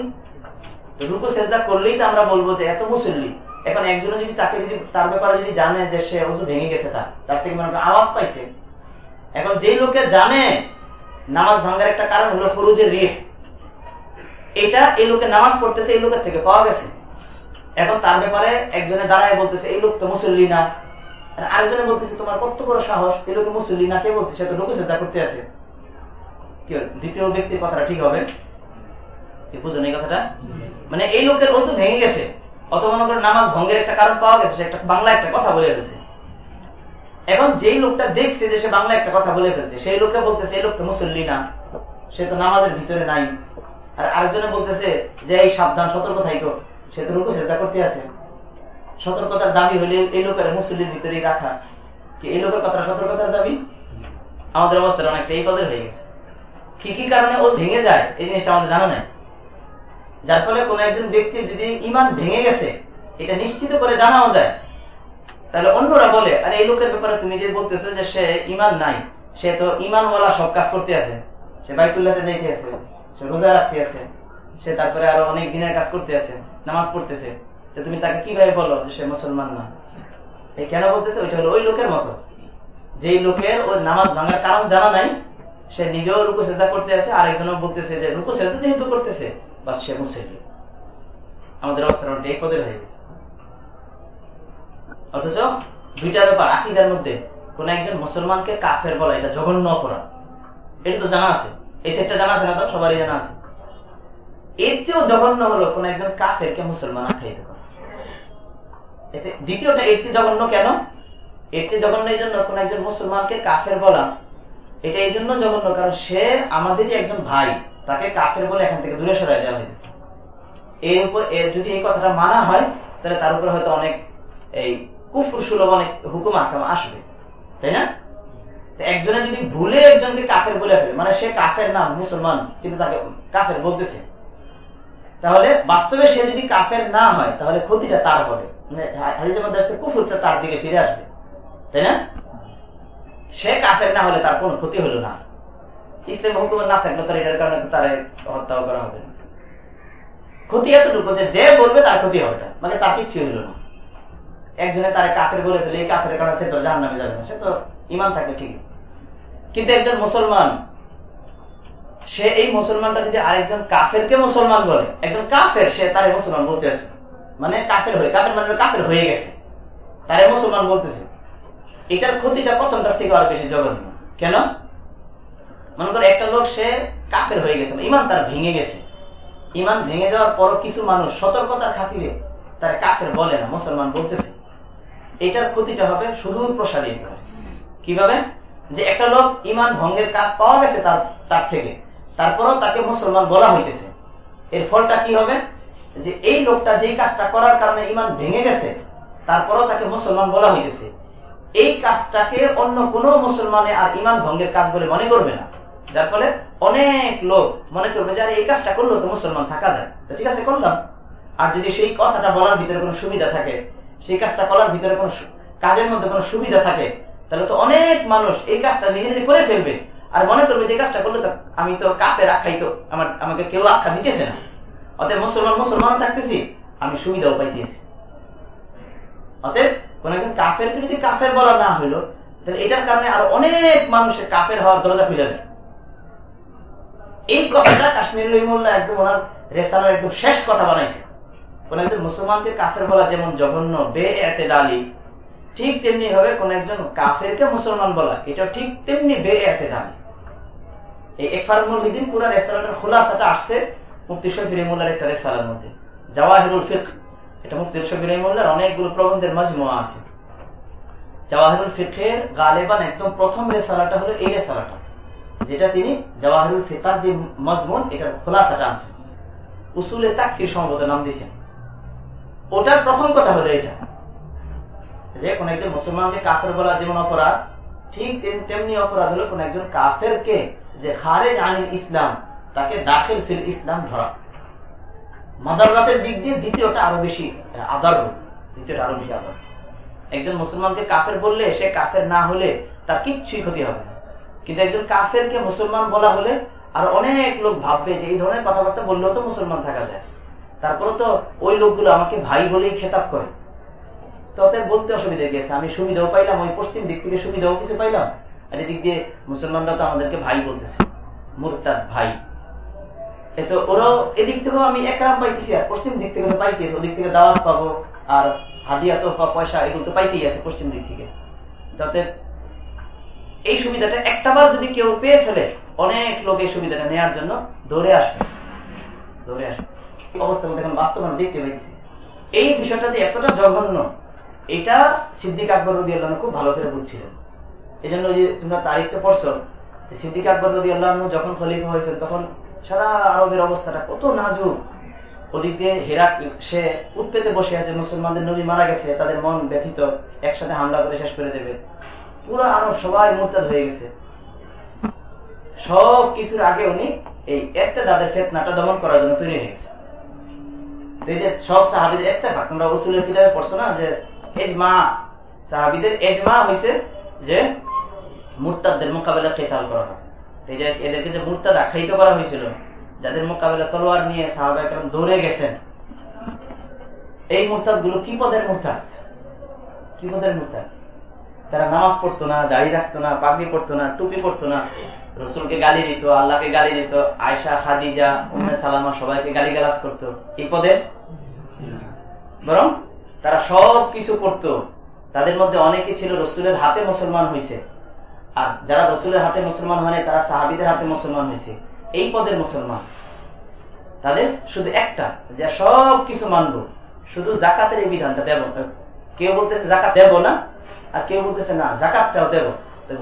রুকু সেজদা করলেই তো আমরা বলব যে এত মুসল্লি। এখন একজন যদি তাকে যদি তার ব্যাপারে যদি জানে যে সে অজু ভেঙে গেছে তার তার থেকে মানে আওয়াজ পাইছে। এখন যেই লোকে জানে, নামাজ ভাঙার একটা কারণ হলো ফরুজের রিহ। এটা এই লোকে নামাজ পড়তেছে, এই লোকের থেকে পাওয়া গেছে। এখন তার ব্যাপারে একজনে দাঁড়ায় বলতেছে, এই লোক তো মুসল্লি না। আরেকজনে বলতেছে, তোমার কত বড় সাহস? এই লোক মুসল্লি না? কে বলছে, সে তো লোক চেষ্টা করতে আছে। দ্বিতীয় ব্যক্তির কথাটা ঠিক হবে? বুঝলেন এই কথাটা? মানে এই লোকের অজু ভেঙে গেছে। অথবা মনে করে নামাজ ভঙ্গের একটা কারণ পাওয়া গেছে, সে একটা বাংলা একটা কথা বলে ফেলছে। এখন যেই লোকটা দেখছে যে সে বাংলা একটা কথা বলে ফেলছে, সেই লোকটা বলতেছে, এই লোক তো মুসল্লি না, সে তো নামাজের ভিতরে নাই। আর আরেকজনে বলতেছে যে, এই সাবধান, সতর্ক থাইকো, সে তো রুকু চেষ্টা করতে আছে। সতর্কতার দাবি হলে এই লোকের মুসল্লির ভিতরেই রাখা। কি এই লোকের কথা সতর্কতার দাবি? আমাদের অবস্থাটা অনেকটা এই পদের হয়ে গেছে। কি কি কারণে ও ভেঙে যায়, এই জিনিসটা আমাদের জানা নাই। যার ফলে কোন একজন ব্যক্তির যদি ইমান ভেঙে গেছে, এটা নিশ্চিত করে জানাও যায়। তাহলে অন্যরা বলে, আরে এই লোকের ব্যাপারে তুমি যে বলতেছো যে সে ইমান নাই, সে তো ইমানওয়ালা সব কাজ করতে আছে। সে বাইতুল্লাহতে যাইতে আছে, সে রোজা রাখতে আছে, সে তারপরে আরও অনেক দিনের কাজ করতে আছে, নামাজ পড়তেছে। তো তুমি তাকে কীভাবে বলো যে সে মুসলমান না? এই কেন বলতেছে? ওইটা হলো ওই লোকের মতো। যেই লোকের ওই নামাজ ভাঙার কারণ জানা নাই সে নিজেও রুকু সেদা করতে আছে, আরেকজনও বলতেছে যে রুকু সেদা যেহেতু করতেছে, বাস সে মুসলিম আমাদের অবস্থা এই পদের হয়ে গেছে। অথচ দুইটা ব্যাপার, আকিদার মধ্যে। কোন একজন মুসলমানকে কাফের বলা, এটা জঘন্য অপরাধ। এটা তো জানা আছে। এই সেটটা জানা আছে না তো? সবারই জানা আছে। এর চেয়েও জঘন্য হলো কোন একজন কাফেরকে মুসলমান আখ্যায়িত করা। দ্বিতীয়টা, এর চেয়ে জঘন্য কেন? এর চেয়ে জঘন্য এই জন্য কোন একজন মুসলমানকে কাফের বলা এটা এই জন্য জঘন্য, কারণ সে আমাদেরই একজন ভাই, তাকে কাফের বলে এখান থেকে দূরে সরাই দেওয়া হয়েছে এর উপর যদি এই কথাটা মানা হয়, তাহলে তার উপরে হয়তো অনেক এই কুফুর সুলভ, অনেক হুকুম আকাম আসবে। তাই না? একজনে যদি ভুলে একজনকে কাফের বলে ফেলে মানে সে কাফের নাম মুসলমান, কিন্তু তাকে কাফের বলতেছে, তাহলে বাস্তবে সে যদি কাফের না হয়, তাহলে ক্ষতিটা তার হবে। মানে কুফুরটা তার দিকে ফিরে আসবে। তাই না? সে কাফের না হলে তার কোনো ক্ষতি হলো না। ইসলাম হুকুম না থাকলে তার এটার কারণে তার হত্যাও করা হবে ক্ষতি এতটুকু যে যে বলবে তার ক্ষতি হবে না। মানে তার কিচ্ছু হইল না। একজনে তার কাফের বলে ফেলে, এই কাফের কারণে সে তো জাহান নামে যাবে না। সে তো ইমান থাকে ঠিক। কিন্তু একজন মুসলমান, সে এই মুসলমানটা যদি আরেকজন কাফেরকে মুসলমান বলে, একজন কাফের, সে তারে মুসলমান বলতে মানে কাফের হয়ে, কাফের মানে কাফের হয়ে গেছে। তারে মুসলমান বলতেছে। এটার ক্ষতিটা প্রথমটার থেকে আরও বেশি জঘন্য। কেন? মনে করো একটা লোক সে কাফের হয়ে গেছে, ইমান তার ভেঙে গেছে। ইমান ভেঙে যাওয়ার পর কিছু মানুষ সতর্কতার খাতিরে তার কাফের বলে না, মুসলমান বলতেছে। এটার ক্ষতিটা হবে সুদূর প্রসারিত কীভাবে? যে একটা লোক ইমান ভঙ্গের কাজ পাওয়া গেছে তার তার থেকে, তারপরও তাকে মুসলমান বলা হইতেছে। এর ফলটা কি হবে? যে এই লোকটা যেই কাজটা করার কারণে ইমান ভেঙে গেছে, তারপরও তাকে মুসলমান বলা হইতেছে। এই কাজটাকে অন্য কোনো মুসলমানে আর ইমান ভঙ্গের কাজ বলে মনে করবে না। যার ফলে অনেক লোক মনে করবে যে এই কাজটা করলেও তো মুসলমান থাকা যায়। ঠিক আছে, করলাম। আর যদি সেই কথাটা বলার ভিতরে কোনো সুবিধা থাকে, সেই কাজটা করার ভিতরে কোনো কাজের মধ্যে কোনো সুবিধা থাকে, তাহলে তো অনেক মানুষ এই কাজটা নিজে নিজে করে ফেলবে। আর মনে করবে যে কাজটা করলে তো আমি তো কাপের আখ্যাই তো আমার, আমাকে কেউ আখ্যা দিতেছে না। অতএব মুসলমান মুসলমান থাকতেছি, আমি সুবিধাও পাইতেছি। অতএব কোন একজন কাফের যদি কাফের বলা না হইল তাহলে এটার কারণে আরও অনেক মানুষের কাফের হওয়ার দরজা খুলে যায় এই কথাটা কাশ্মীর রহিমুল্লাহ একদম ওনার রেসালার একদম শেষ কথা বানাইছে। কোন একজন মুসলমানকে কাফের বলা যেমন জঘন্য বে এতে ডালি ঠিক তেমনি হবে কোন একজন কাফেরকে মুসলমান বলা এটা ঠিক তেমনি বে এতে ডালি এই একফার মুলহিদিন পুরা রেসালাটার খোলাসাটা আসছে শফির রহিমুল্লাহর একটা রেসালার মধ্যে, জাওয়াহিরুল ফিক এটা মুফতি শফির রহিমুল্লাহর অনেকগুলো প্রবন্ধের মজমুয়া আছে। জাওয়াহিরুল ফিকের গালেবান একদম প্রথম রেসালাটা হলো এই রেসালাটা, যেটা তিনি জওয়াহিরুল ফিকার যে মজমুন, এটার খোলাসাটা আনছেন উসুলে তাকফির সম্ভবত নাম দিয়েছেন। ওটার প্রথম কথা হলো এটা, যে কোন একজন মুসলমানকে কাফের বলা যেমন অপরাধ, ঠিক তেমনি অপরাধ হলো কোন একজন কাফেরকে যে খারেজ আনিল ইসলাম, তাকে দাখিল ফিল ইসলাম ধরা। মাদারাতের দিক দিয়ে দ্বিতীয়টা আরও বেশি আদর দ্বিতীয়টা আরও বেশি আদর একজন মুসলমানকে কাফের বললে সে কাফের না হলে তার কিচ্ছুই ক্ষতি হবে না। কিন্তু একজন কাফেরকে মুসলমান বলা হলে আর অনেক লোক ভাববে যে এই ধরনের কথাবার্তা বললেও তো মুসলমান থাকা যায়। তারপরে তো ওই লোকগুলো আমাকে ভাই বলেই খেতাব করে। ততে বলতে অসুবিধা গেছে। আমি সুবিধাও পাইলাম, ওই পশ্চিম দিক থেকে সুবিধাও কিছু পাইলাম। আর এদিক দিয়ে মুসলমানরা তো আমাদেরকে ভাই বলতেছে, মুরতাদ ভাই। তো ওরাও এদিক থেকেও আমি একরাম পাইতেছি আর পশ্চিম দিক থেকে পাইতেছি ওদিক থেকে দাওয়াত পাবো আর হাদিয়া তো পয়সা এগুলো তো পাইতেই আছে পশ্চিম দিক থেকে। যাতে এই সুবিধাটা একটাবার যদি কেউ পেয়ে ফেলে, অনেক লোক এই সুবিধাটা নেওয়ার জন্য দৌড়ে আসবে। দৌড়ে আসবে। অবস্থা এখন বাস্তবায়ন দেখতে পেয়েছি এই বিষয়টা যে এতটা জঘন্য, এটা সিদ্দিক আকবর রদি আল্লাহ খুব ভালো করে বুঝছিলেন। এই জন্য যে তোমরা তারিখটা পড়ছো সিদ্দিক আকবর রদি আল্লাহ যখন খলিফা হয়েছেন, তখন সারা আরবের অবস্থাটা কত নাজুক। ওদিক দিয়ে হেরাক সে উৎপেতে বসে আছে, মুসলমানদের নবী মারা গেছে, তাদের মন ব্যথিত, একসাথে হামলা করে শেষ করে দেবে। পুরো আরব সবাই মোরতাদ হয়ে গেছে। সব কিছুর আগে উনি এই একটা দাদের ফেতনাটা দমন করার জন্য তৈরি হয়ে গেছে। সব সাহাবিদের একটা পড়ছো না? যে এজমা, সাহাবিদের মোকাবেলা কেতাল করা হয়। এদেরকে যে আখ্যায়িত করা হয়েছিল, যাদের মোকাবেলা তলোয়ার নিয়ে কেমন দৌড়ে গেছেন, এই গুলো কি পদের কি পদের তারা নামাজ পড়তো না, দাড়ি রাখতো না, পাগড়ি পড়তো না, টুপি পড়তো না। রসুলকে গালি দিত, আল্লাহকে গালি দিত আয়সা হাদিজা উম্মে সালামা সবাইকে গালি গালাজ করতো। এই পদের? বরং তারা সব কিছু করতো। তাদের মধ্যে অনেকে ছিল রসুলের হাতে মুসলমান হয়েছে আর যারা রসুলের হাতে মুসলমান হয়নি তারা সাহাবিদের হাতে মুসলমান হয়েছে। এই পদের মুসলমান। তাদের শুধু একটা, যে সব কিছু মানবো। শুধু জাকাতের এই বিধানটা দেব। কেউ বলতেছে জাকাত দেব না, আর কেউ বলতেছে না, জাকাতটাও দেবো।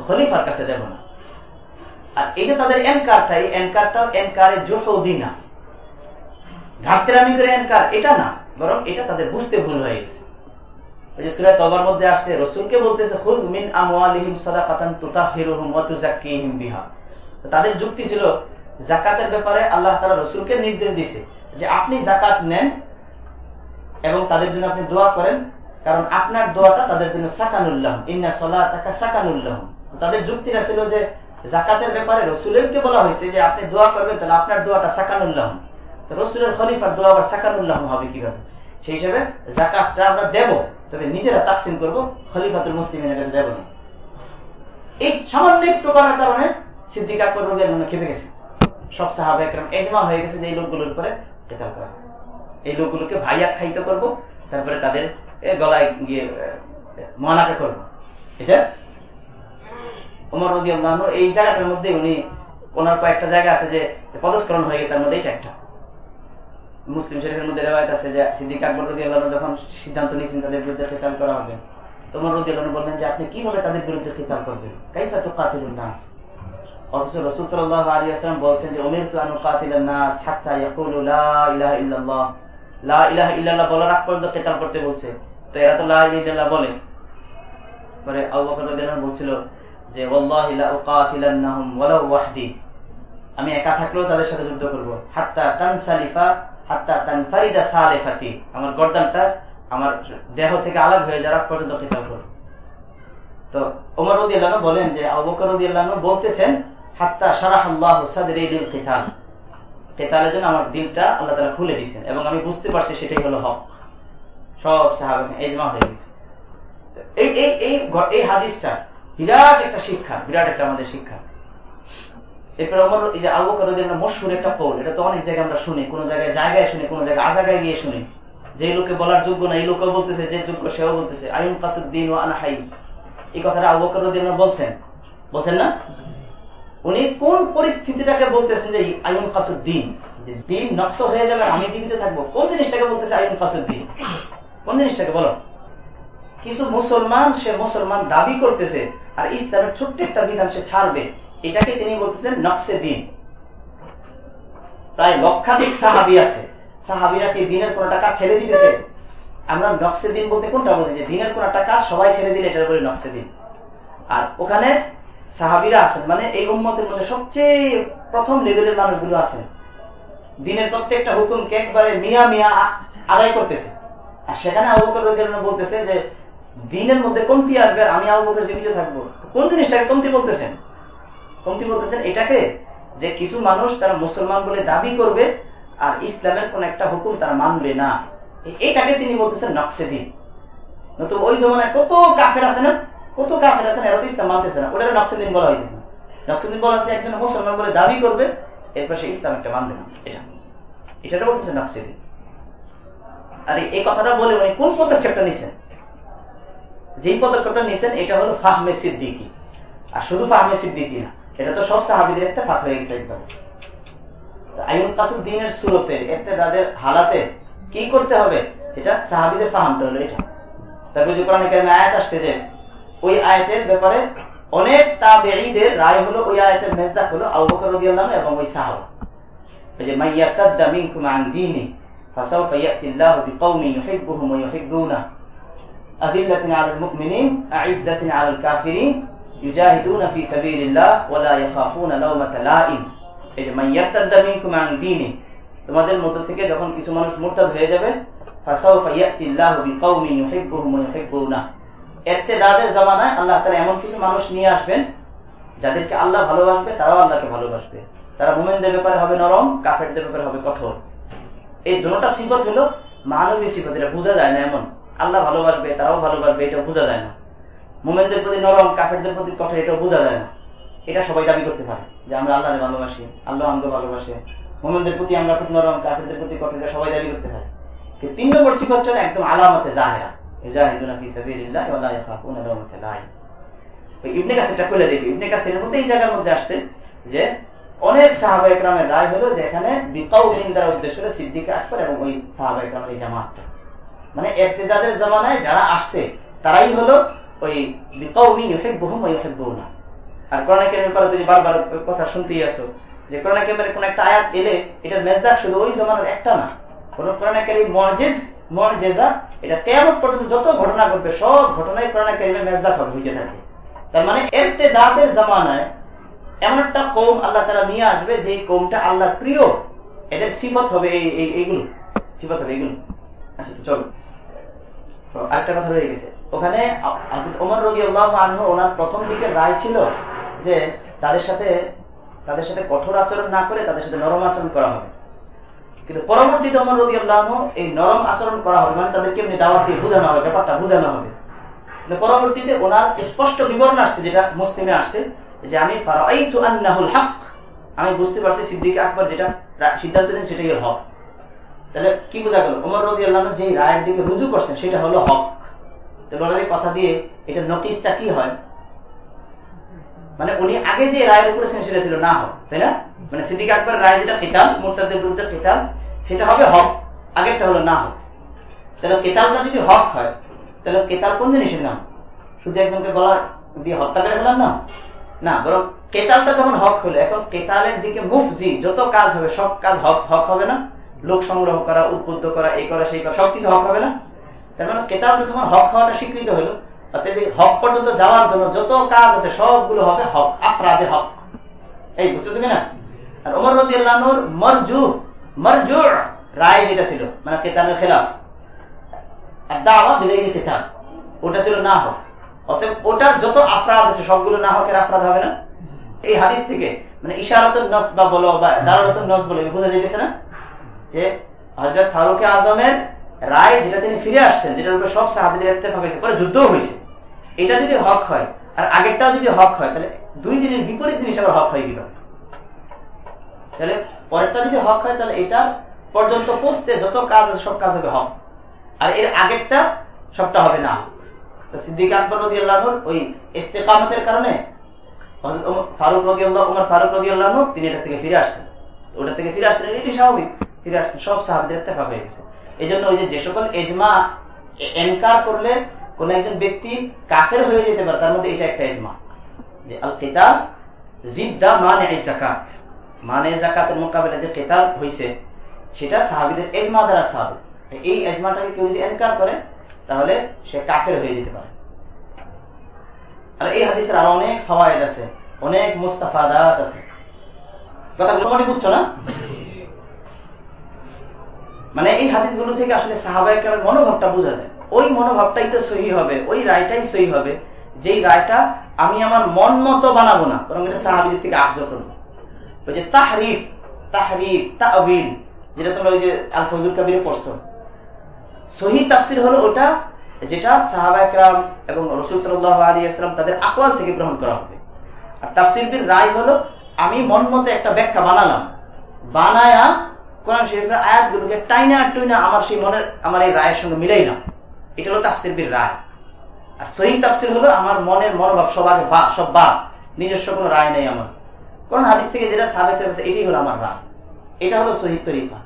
খলিফার কাছে দেব না। আর এই যে তাদের এনকারটা, এই এনকারটাও এনকারে জোহদি না ঘাটতেরামি করে এনকার এটা না, বরং এটা তাদের বুঝতে ভুল হয়ে গেছে। তাদের যুক্তি ছিল জাকাতের ব্যাপারে আল্লাহ তাআলা রসুলকে নির্দেশ দিয়েছে যে আপনি জাকাত নেন এবং তাদের জন্য আপনি দোয়া করেন, কারণ আপনার দোয়াটা তাদের জন্য সাকানুল্লাহ ইন্না সলাতাকা সাকানুল্লাহ তাদের যুক্তিটা ছিল যে জাকাতের ব্যাপারে রসুলেরকে বলা হয়েছে যে আপনি দোয়া করবেন, তাহলে আপনার দোয়াটা সাকানুল্লাহ রসুলের খলিফার দোয়া আবার সাকানুল্লাহ হবে কীভাবে? সেই হিসাবে জাকাতটা আমরা দেব। তবে নিজেরা তাকসিম করব, খলিফাতুল মুসলিমের কাছে দেব না। এই সামান্য একটু করার কারণে সিদ্দিকা করবে খেপে গেছে। সব সাহাবে এজমা হয়ে গেছে যে এই লোকগুলোর উপরে টেকাল করা। এই লোকগুলোকে ভাই আখ্যায়িত করব, তারপরে তাদের গলায় গিয়ে মানাকে করব। এটা ওমর রদি এই জায়গাটার মধ্যে উনি ওনার কয়েকটা জায়গা আছে যে পদস্করণ হয়ে গেছে, তার মধ্যে এটা একটা। মুসলিম শরীফের মধ্যে রেওয়ায়ত আছে যে সিদ্দিক আকবর রদি আল্লাহ যখন সিদ্ধান্ত নিয়েছেন তাদের বিরুদ্ধে খেতাল করা হবে তোমার রদি আল্লাহ বললেন যে আপনি কীভাবে তাদের বিরুদ্ধে খেতাল করবেন? কাইফা তো কাতিলুন নাস। অথচ রসুল সাল্লাহ আলী আসলাম বলছেন যে অমির তু আনু কাতিলান নাস হাত্তা ইয়াকুলু লা ইলাহা ইল্লাল্লাহ। লা ইলাহা ইল্লাল্লাহ বলার আগ পর্যন্ত কেতাল করতে বলছে। তো এরা তো লা ইলাহা ইল্লাল্লাহ বলে। পরে আবু বকর রাদিয়াল্লাহু বলছিল যে, ওয়াল্লাহি লা উকাতিলান্নাহুম ওয়ালাউ ওয়াহদি। আমি একা থাকলেও তাদের সাথে যুদ্ধ করব। হাত্তা তানসালিফা আমার গর্দানটা আমার দেহ থেকে আলাদা হয়ে পর্যন্ত তো ওমর রাদিয়াল্লাহু বলেন যে রাদিয়াল্লাহু বলতেছেন, হাত্তা শারাহাল্লাহু সাদরি লিল কিতাল। কেতালের জন্য আমার দিলটা আল্লাহ তাআলা খুলে দিয়েছেন এবং আমি বুঝতে পারছি সেটাই হলো হক। সব সাহাবা এজমা হয়ে গেছে। এই এই এই হাদিসটা বিরাট একটা শিক্ষা, বিরাট একটা আমাদের শিক্ষা। বলতেছে, যে কাসুদ্দিন পরিস্থিতিটাকে বলতেছেন যে কাসুদ্দিন দিন? নকশ হয়ে যাবে আমি জীবিত থাকব। কোন জিনিসটাকে বলতেছে আইন কাসুদ্দিন কোন জিনিসটাকে বলো? কিছু মুসলমান সে মুসলমান দাবি করতেছে, আর ইসলামের ছোট্ট একটা বিধান সে ছাড়বে। এটাকে তিনি বলতেছেন নকশে দিন। প্রায় লক্ষাধিক সাহাবি আছে। সাহাবিরা কি দিনের কোন কাজ ছেড়ে দিতেছে? আমরা নকশে দিন বলতে কোনটা বলছি যে দিনের কোন কাজ সবাই ছেড়ে দিলে এটা বলি নকশে দিন। আর ওখানে সাহাবিরা আছেন মানে এই উম্মতের মধ্যে সবচেয়ে প্রথম লেভেলের মানুষগুলো আছেন। দিনের প্রত্যেকটা হুকুমকে একবারে মিয়া মিয়া আদায় করতেছে। আর সেখানে আবু বকর বলতেছে যে, দিনের মধ্যে কমতি আসবে আর আমি আবু বকর জীবিত থাকব। কোন জিনিসটাকে কমতি বলতেছেন? কমতি বলতেছেন এটাকে যে কিছু মানুষ তারা মুসলমান বলে দাবি করবে আর ইসলামের কোন একটা হুকুম তারা মানবে না। এটাকে তিনি বলতেছেন নকশে দিন নতুন ওই জমানায় কত কাফের আছে না? কত কাফের আছে এরা তো ইসলাম মানতেছে না। ওটা নকশে দিন বলা হয়েছে নকশে দিন বলা হচ্ছে একজন মুসলমান বলে দাবি করবে, এরপর সে ইসলাম একটা মানবে না। এটা। এটা বলতেছে নকশে দিন আর এই কথাটা বলে উনি কোন পদক্ষেপটা নিছেন? যেই পদক্ষেপটা নিছেন, এটা হলো ফাহমে সিদ্দিকি। আর শুধু ফাহমে সিদ্দিকি না এটা তো সব সাহাবিদের একটা ফাঁক হয়ে গেছে একদম। আইন সুরতে এতে তাদের হালাতে কি করতে হবে? এটা সাহাবিদের ফাহামটা হলো এটা। তারপরে যে কোরআন আয়াত আসছে যে, ওই আয়াতের ব্যাপারে অনেক রায় হলো, ওই আয়াতের মেজদাক হলো আবু বকর রাদিয়াল্লাহু এবং ওই সাহাবা। যে মাইয়াতাদ্দা মিনকুম আন দীনি ফাসাউফা ইয়াতিল্লাহু বিকাউমিন ইউহিব্বুহুম ওয়া ইউহিব্বুনা। আদিল্লাতিন আলাল মুমিনিন, আইজ্জাতিন আলাল কাফিরিন। ইউজাহিদুনা ফি সাবিলিল্লাহ ওয়া লা ইয়াখাফুনা লাওমাতা লাইম এই যে মাইয়াতাদ্দা মিনকুম আন দীনি তোমাদের মধ্য থেকে যখন কিছু মানুষ মুরতাদ হয়ে যাবে, ফাসাউফা ইয়াতিল্লাহু বিকাউমিন ইউহিব্বুহুম ওয়া ইউহিব্বুনা এত্তেদাদের জামানায় আল্লাহ তারা এমন কিছু মানুষ নিয়ে আসবেন, যাদেরকে আল্লাহ ভালোবাসবে, তারাও আল্লাহকে ভালোবাসবে। তারা মোমেনদের ব্যাপারে হবে নরম, কাফেরদের ব্যাপারে হবে কঠোর। এই দুটা সিফত হলো, মানবী সিফত, এটা বোঝা যায় না এমন। আল্লাহ ভালোবাসবে, তারাও ভালোবাসবে, এটা বোঝা যায় না। মোমেনদের প্রতি নরম, কাফেরদের প্রতি কঠোর, এটাও বোঝা যায় না। এটা সবাই দাবি করতে পারে যে আমরা আল্লাহকে ভালোবাসি, আল্লাহ আমাকে ভালোবাসে। মোমেনদের প্রতি আমরা খুব নরম, কাফেরদের প্রতি কঠোর, এটা সবাই দাবি করতে পারে। তিন নম্বর সিফত হলো একদম আলামতে জাহেরা। মধ্যে যে অনেক সাহাবা রায় হলো যে এখানে উদ্দেশ্য এবং ওই সাহাবা মানে জামানায় যারা আসছে, তারাই হলো ওই আর কোরআন তুমি বারবার কথা শুনতেই আসো যে কোন একটা আয়াত এলে মেজদাক শুধু ওই একটা না, কোন কোরআন কারীম এটা পর্যন্ত যত ঘটনা ঘটবে, সব ঘটনাই কোরআন কারীমের মেজদাক হইতে থাকে। তার মানে এরতেদাদের জামানায় এমন একটা কৌম আল্লাহ তারা নিয়ে আসবে যে কৌমটা আল্লাহর প্রিয়, এদের সিফত হবে এইগুলো। সিফত হবে এইগুলো আচ্ছা তো চলো। আরেকটা কথা রয়ে গেছে। ওখানে ওমর রবি আল্লাহ ওনার প্রথম দিকে রায় ছিল যে তাদের সাথে তাদের সাথে কঠোর আচরণ না করে তাদের সাথে নরম আচরণ করা হবে। কিন্তু পরবর্তীতে ওমর রবি আল্লাহ এই নরম আচরণ করা হবে মানে তাদেরকে এমনি দাওয়াত দিয়ে বোঝানো হবে, ব্যাপারটা বোঝানো হবে। পরবর্তীতে ওনার স্পষ্ট বিবরণ আসছে, যেটা মুসলিমে আসছে, যে আমি আমি বুঝতে পারছি সিদ্দিক আকবর যেটা সিদ্ধান্ত নেন সেটাই হক। তাহলে কি বোঝা গেল? ওমর রদি আল্লাহ যে রায়ের দিকে রুজু করছেন, সেটা হলো হক। তাহলে কথা দিয়ে এটা নকিসটা কি হয়? মানে উনি আগে যে রায় করেছেন সেটা ছিল, না হক, তাই না? মানে সিদ্দিক আকবর রায় যেটা কেতাল, মোরতাদের বিরুদ্ধে কেতাল, সেটা হবে হক, আগেরটা হলো না হক। তাহলে কেতালটা যদি হক হয়, তাহলে কেতাল কোন জিনিসের নাম? শুধু একজনকে গলা দিয়ে হত্যা করে ফেলার নাম? না, বরং কেতালটা যখন হক হলো, এখন কেতালের দিকে মুফজি যত কাজ হবে, সব কাজ হক হক হবে না? লোক সংগ্রহ করা উদ্বুদ্ধ করা, এই করা, সেই করা, সবকিছু হক হবে না? তার মানে কেতালটা যখন হক হওয়াটা স্বীকৃত হলো। হক পর্যন্ত যাওয়ার জন্য যত কাজ আছে, সবগুলো হবে হক, আফরাদে হক। এই বুঝতেছো কিনা? আর ওমর রদি মরজু মরজু রায় যেটা ছিল মানে কেতানের খেলাফ। কেতাব, ওটা ছিল না হোক। অতএব ওটার যত আফরাদ আছে, সবগুলো না হকের আফরাদ হবে না? এই হাদিস থেকে মানে ইশারাতুল নস বা বলো বা নস বলে বোঝা যাইতেছে না? যে হজরত ফারুক আজমের রায় যেটা তিনি ফিরে আসছেন, যেটার উপরে সব সাহাবিদের ইত্তেফাক হয়েছে, পরে যুদ্ধও হয়েছে। এটা যদি হক হয়, আর আগেরটাও যদি হক হয়, তাহলে দুই দিনের বিপরীত জিনিস আবার হক হয় কীভাবে? তাহলে পরেরটা যদি হক হয়, তাহলে এটা পর্যন্ত পৌঁছতে যত কাজ আছে, সব কাজ হবে হক। আর এর আগেরটা সবটা হবে না। তো সিদ্দিক আকবর রদি আল্লাহর ওই ইস্তেকামতের কারণে ফারুক রদি আল্লাহ উমর ফারুক রদি আল্লাহ তিনি এটা থেকে ফিরে আসছেন। ওটা থেকে ফিরে আসছেন, এটি স্বাভাবিক। ফিরে আসছেন, সব সাহাবদের ইত্তেফাক হয়ে গেছে। এই জন্য ওই যে সকল এজমা এনকার করলে কোন একজন ব্যক্তি কাফের হয়ে যেতে পারে, তার মধ্যে এটা একটা এজমা। যে আল কেতাল জিদ্দা মানে জাকাত মানে জাকাতের মোকাবেলা যে কেতাল হয়েছে সেটা সাহাবিদের এজমা দ্বারা সাহাবি। এই এজমাটাকে কেউ যদি এনকার করে, তাহলে সে কাফের হয়ে যেতে পারে। আর এই হাদিসের আরও অনেক ফওয়ায়েদ আছে, অনেক মুস্তাফাদাত আছে। কথাগুলো মনে বুঝছ না? মানে এই হাদিসগুলো থেকে আসলে সাহাবাহিকের মনোভাবটা বোঝা যায়। ওই মনোভাবটাই তো সহি হবে, ওই রায়টাই সহি হবে, যেই রায়টা আমি আমার মন মতো বানাবো না, বরং এটা সাহাবিদের থেকে আগ্রহ করব। যে তাহরিফ তাহরিফ তাহবিল যেটা তোমরা ওই যে আল ফজুল কাবিরে পড়ছো। সহি তাফসির হলো ওটা যেটা সাহাবা একরাম এবং রসুল সাল্লাহ আলী আসলাম তাদের আকওয়াল থেকে গ্রহণ করা হবে। আর তাফসিরবির রায় হলো, আমি মন মতো একটা ব্যাখ্যা বানালাম। বানায়া কোরআন শরীফের আয়াতগুলোকে টাইনা টুইনা আমার সেই মনের, আমার এই রায়ের সঙ্গে এটা হলো রায়। আর সহি তাফসির হলো আমার মনের মনোভাব বা, সব বাদ। নিজস্ব কোনো রায় নেই আমার। কোন হাদিস থেকে যেটা এটাই হলো আমার রায়। এটা হলো সহি তরিকা।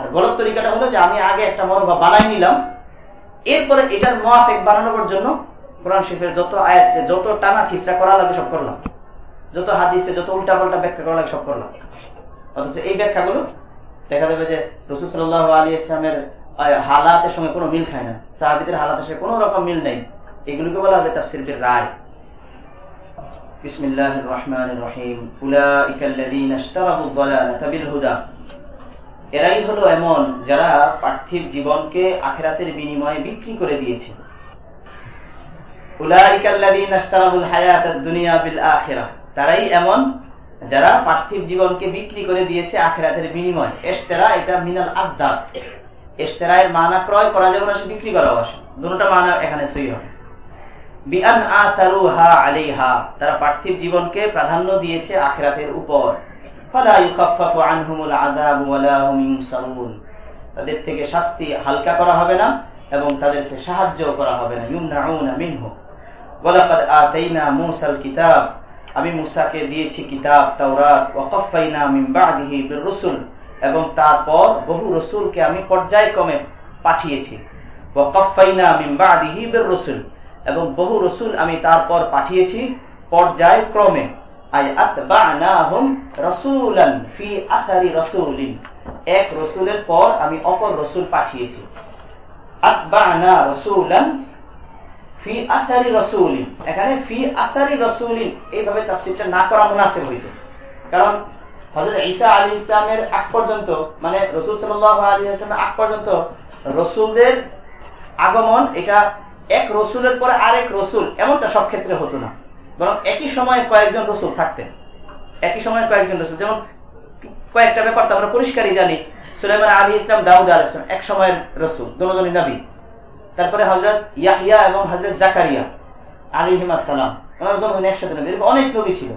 আর গলত তরিকাটা হলো যে আমি আগে একটা মনোভাব বানাই নিলাম। এরপরে এটার মোয়াফেক বানানোর জন্য কোরআন শরীফের যত আয়াত যত টানা খিসরা করা লাগে সব করলাম। যত হাদিসে যত উল্টা পাল্টা ব্যাখ্যা করা লাগে সব করলাম। অথচ এই ব্যাখ্যাগুলো দেখা যাবে যে রসুল সাল্লাহ আলী ইসলামের আহ, হালাতের সঙ্গে কোনো মিল খায় না সাহাবিদের হালাতের সঙ্গে কোনো রকম মিল নেই এগুলোকে বলা হবে তার শিল্পের রায় بسم الله الرحمن الرحيم أولئك الذين اشتروا الضلالة بالهدى এরাই হলো এমন যারা পার্থিব জীবনকে আখেরাতের বিনিময়ে বিক্রি করে দিয়েছে উলাইকা আল্লাযীনা ইশতারাবুল হায়াতাদ দুনিয়া বিল আখিরাহ তারাই এমন যারা পার্থিব জীবনকে বিক্রি করে দিয়েছে আখেরাতের বিনিময়ে। ইশতেরা এটা মিনাল আজদাদ ইশতেরায়ের মানা ক্রয় করা যাবে না, সে বিক্রি করাও আসে দুটোটা মানা এখানে সই হবে। তারা পার্থিব জীবনকে প্রাধান্য দিয়েছে আখিরাতের উপর। তাদের থেকে শাস্তি হালকা করা হবে না এবং তাদেরকে সাহায্য করা হবে না। ইউমনাউনা মিনহু। ওয়ালাকাদ আতাইনা মূসাল কিতাব। আমি মুসাকে দিয়েছি কিতাব, তাওরাত ওয়া কাফাইনা বাদিহি বিররুসুল, এবং তারপর বহু রসুলকে আমি পর্যায়ক্রমে পাঠিয়েছি। ওয়া কাফাইনা বাদিহি বিররুসুল, এবং বহু রসুল আমি তারপর পাঠিয়েছি পর্যায়ক্রমে। আই ফি এক রসুলের পর আমি অপর রসুল পাঠিয়েছি। ফি আথারি রাসূলিন। এখানে ফি আথারি রাসূলিন এইভাবে তাফসীরটা না করা মুনাসিব হইতো। কারণ হযরত ঈসা আলাইহিস ইসলামের আগ পর্যন্ত মানে রাসূল সাল্লাল্লাহু আলাইহি ওয়াসাল্লামের আগ পর্যন্ত রসুলদের আগমন এটা এক রসুলের পরে আরেক রসুল এমনটা সব ক্ষেত্রে হতো না। বরং একই সময়ে কয়েকজন রসুল থাকতেন। একই সময়ে কয়েকজন রসুল। যেমন কয়েকটা ব্যাপার তো আমরা পরিষ্কারই জানি। সুলাইমান আলী ইসলাম, দাউদ আল ইসলাম এক সময়ের রসুল দুজনই নবী। তারপরে হজরত ইয়াহিয়া এবং হজরত জাকারিয়া আলী সালাম ওনারা দুজন একসাথে নবী। এরকম অনেক নবী ছিল।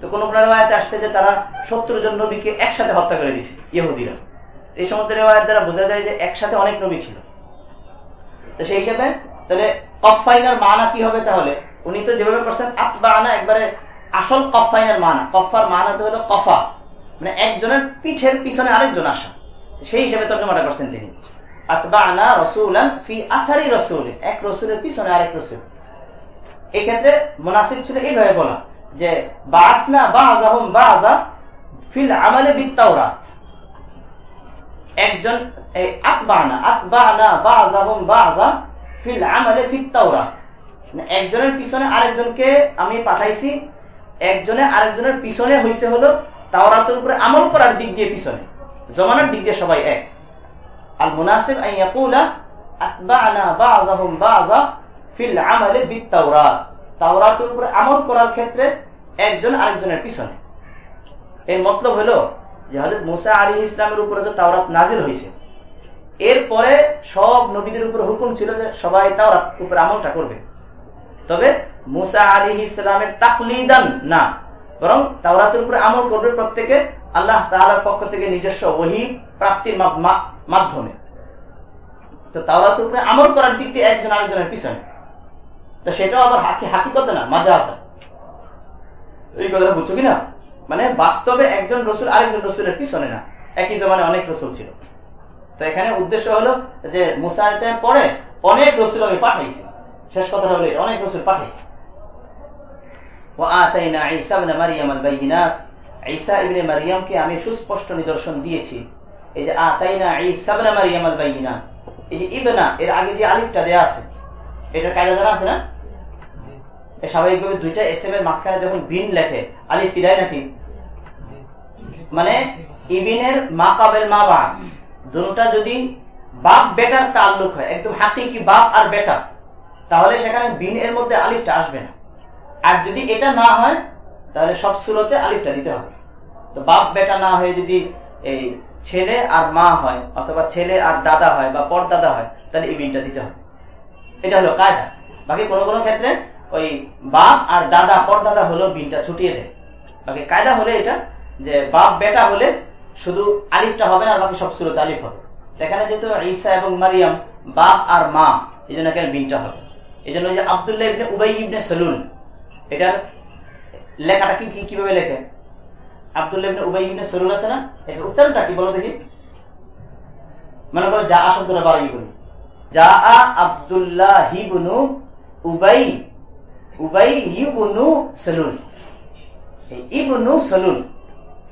তো কোন কোন রেওয়ায়তে আসছে যে তারা সত্তর জন নবীকে একসাথে হত্যা করে দিয়েছে, ইহুদিরা। এই সমস্ত রেওয়ায়ত দ্বারা বোঝা যায় যে একসাথে অনেক নবী ছিল। তো সেই হিসেবে তাহলে কফাইনার মানা কি হবে তাহলে? উনি তো যেভাবে করছেন আতবা আনা একবারে আসল কফাইনার মানা। কফার মানা তো হলো কফা। মানে একজনের পিঠের পিছনে আরেকজন আসা। সেই হিসেবে তর্জমাটা করছেন তিনি। আতবা আনা রসুলান ফি আথারি রসুল এক রসুলের পিছনে আরেক রসুল। মোনাসিব ছিল এইভাবে বলা, যে বাসনা ফিল আমালে একজন, এই আতবানা আতবানা বা আজাহম বা আজা ফিল আমালে মানে একজনের পিছনে আরেকজনকে আমি পাঠাইছি, একজনে আরেকজনের পিছনে হয়েছে হলো তাওরাতের উপরে আমল করার দিক দিয়ে পিছনে। জমানার দিক দিয়ে সবাই এক। আল মুনাসিব আন ইয়াকুলা আতবা'না বা'যাহুম বা'যা ফিল আমালি বিত তাওরাত তাওরাতের উপরে আমল একজন আরেকজনের পিছনে। এর মতলব হলো যে হযরত মুসা আলাইহিস ইসলামের উপরে তো তাওরাত নাজিল হয়েছে এরপরে সব নবীদের উপর হুকুম ছিল যে সবাই তাওরাত উপরে আমলটা করবে। তবে মুসা আলী ইসলামের তাকলিদান না, বরং তাওরাতের উপরে আমল করবে প্রত্যেকে আল্লাহ তাআলার পক্ষ থেকে নিজস্ব ওহি, প্রাপ্তির মাধ্যমে। তো তাওরাতের উপরে আমল করার দিক দিয়ে একজন আরেকজনের পিছনে। তো সেটাও আবার হাকি হাকিকত না মাজা আছে এই কথাটা বুঝছ কিনা? মানে বাস্তবে একজন রসুল আরেকজন রসুলের পিছনে না। একই জমানে অনেক রসুল ছিল। তো এখানে উদ্দেশ্য হলো যে মুসা ইসলামের পরে অনেক রসুল আমি পাঠাইছি। শেষ কথা হলো অনেক রসুল পাঠাইছি। আমি সুস্পষ্ট নিদর্শন দিয়েছি। এই যে আতাইনা ঈসা মারিয়াম আল বাইয়িনাত এই যে ইবনা, এর আগে যে আলিফটা দেয়া আছে, এটা কায়দা জানা আছে না? স্বাভাবিকভাবে দুইটা এস এম এর মাঝখানে যখন বিন লেখে, আলিফ কি দেয় নাকি? মানে ইবিনের মা মা বা দুটা যদি বাপ বেটার তাল্লুক হয়, একদম হাতি কি বাপ আর বেটা, তাহলে সেখানে বিন এর মধ্যে আলিফটা আসবে না। আর যদি এটা না হয়, তাহলে সব সুরতে আলিফটা দিতে হবে। তো বাপ বেটা না হয়ে যদি এই ছেলে আর মা হয়, অথবা ছেলে আর দাদা হয় বা পরদাদা হয়, তাহলে এই বিনটা দিতে হবে। এটা হলো কায়দা। বাকি কোনো কোনো ক্ষেত্রে ওই বাপ আর দাদা, পরদাদা হলো বিনটা ছুটিয়ে দেয়। বাকি কায়দা হলে এটা যে বাপ বেটা হলে শুধু আলিফটা হবে না, আর বাকি সব সুরত আলিফ হবে। এখানে যেহেতু ঈসা এবং মারিয়াম বাপ আর মা, এই জন্য এখানে বিনটা হবে। এই জন্য যে আবদুল্লাহ ইবনে উবাই ইবনে সলুল, এটার লেখাটা কি কীভাবে লেখে? আবদুল্লাহ উবাই সলুল আছে না? এটার উচ্চারণটা কি বলো দেখি। মনে করো যা শব্দটা যা উবাই উবাই ইবনু ইবনু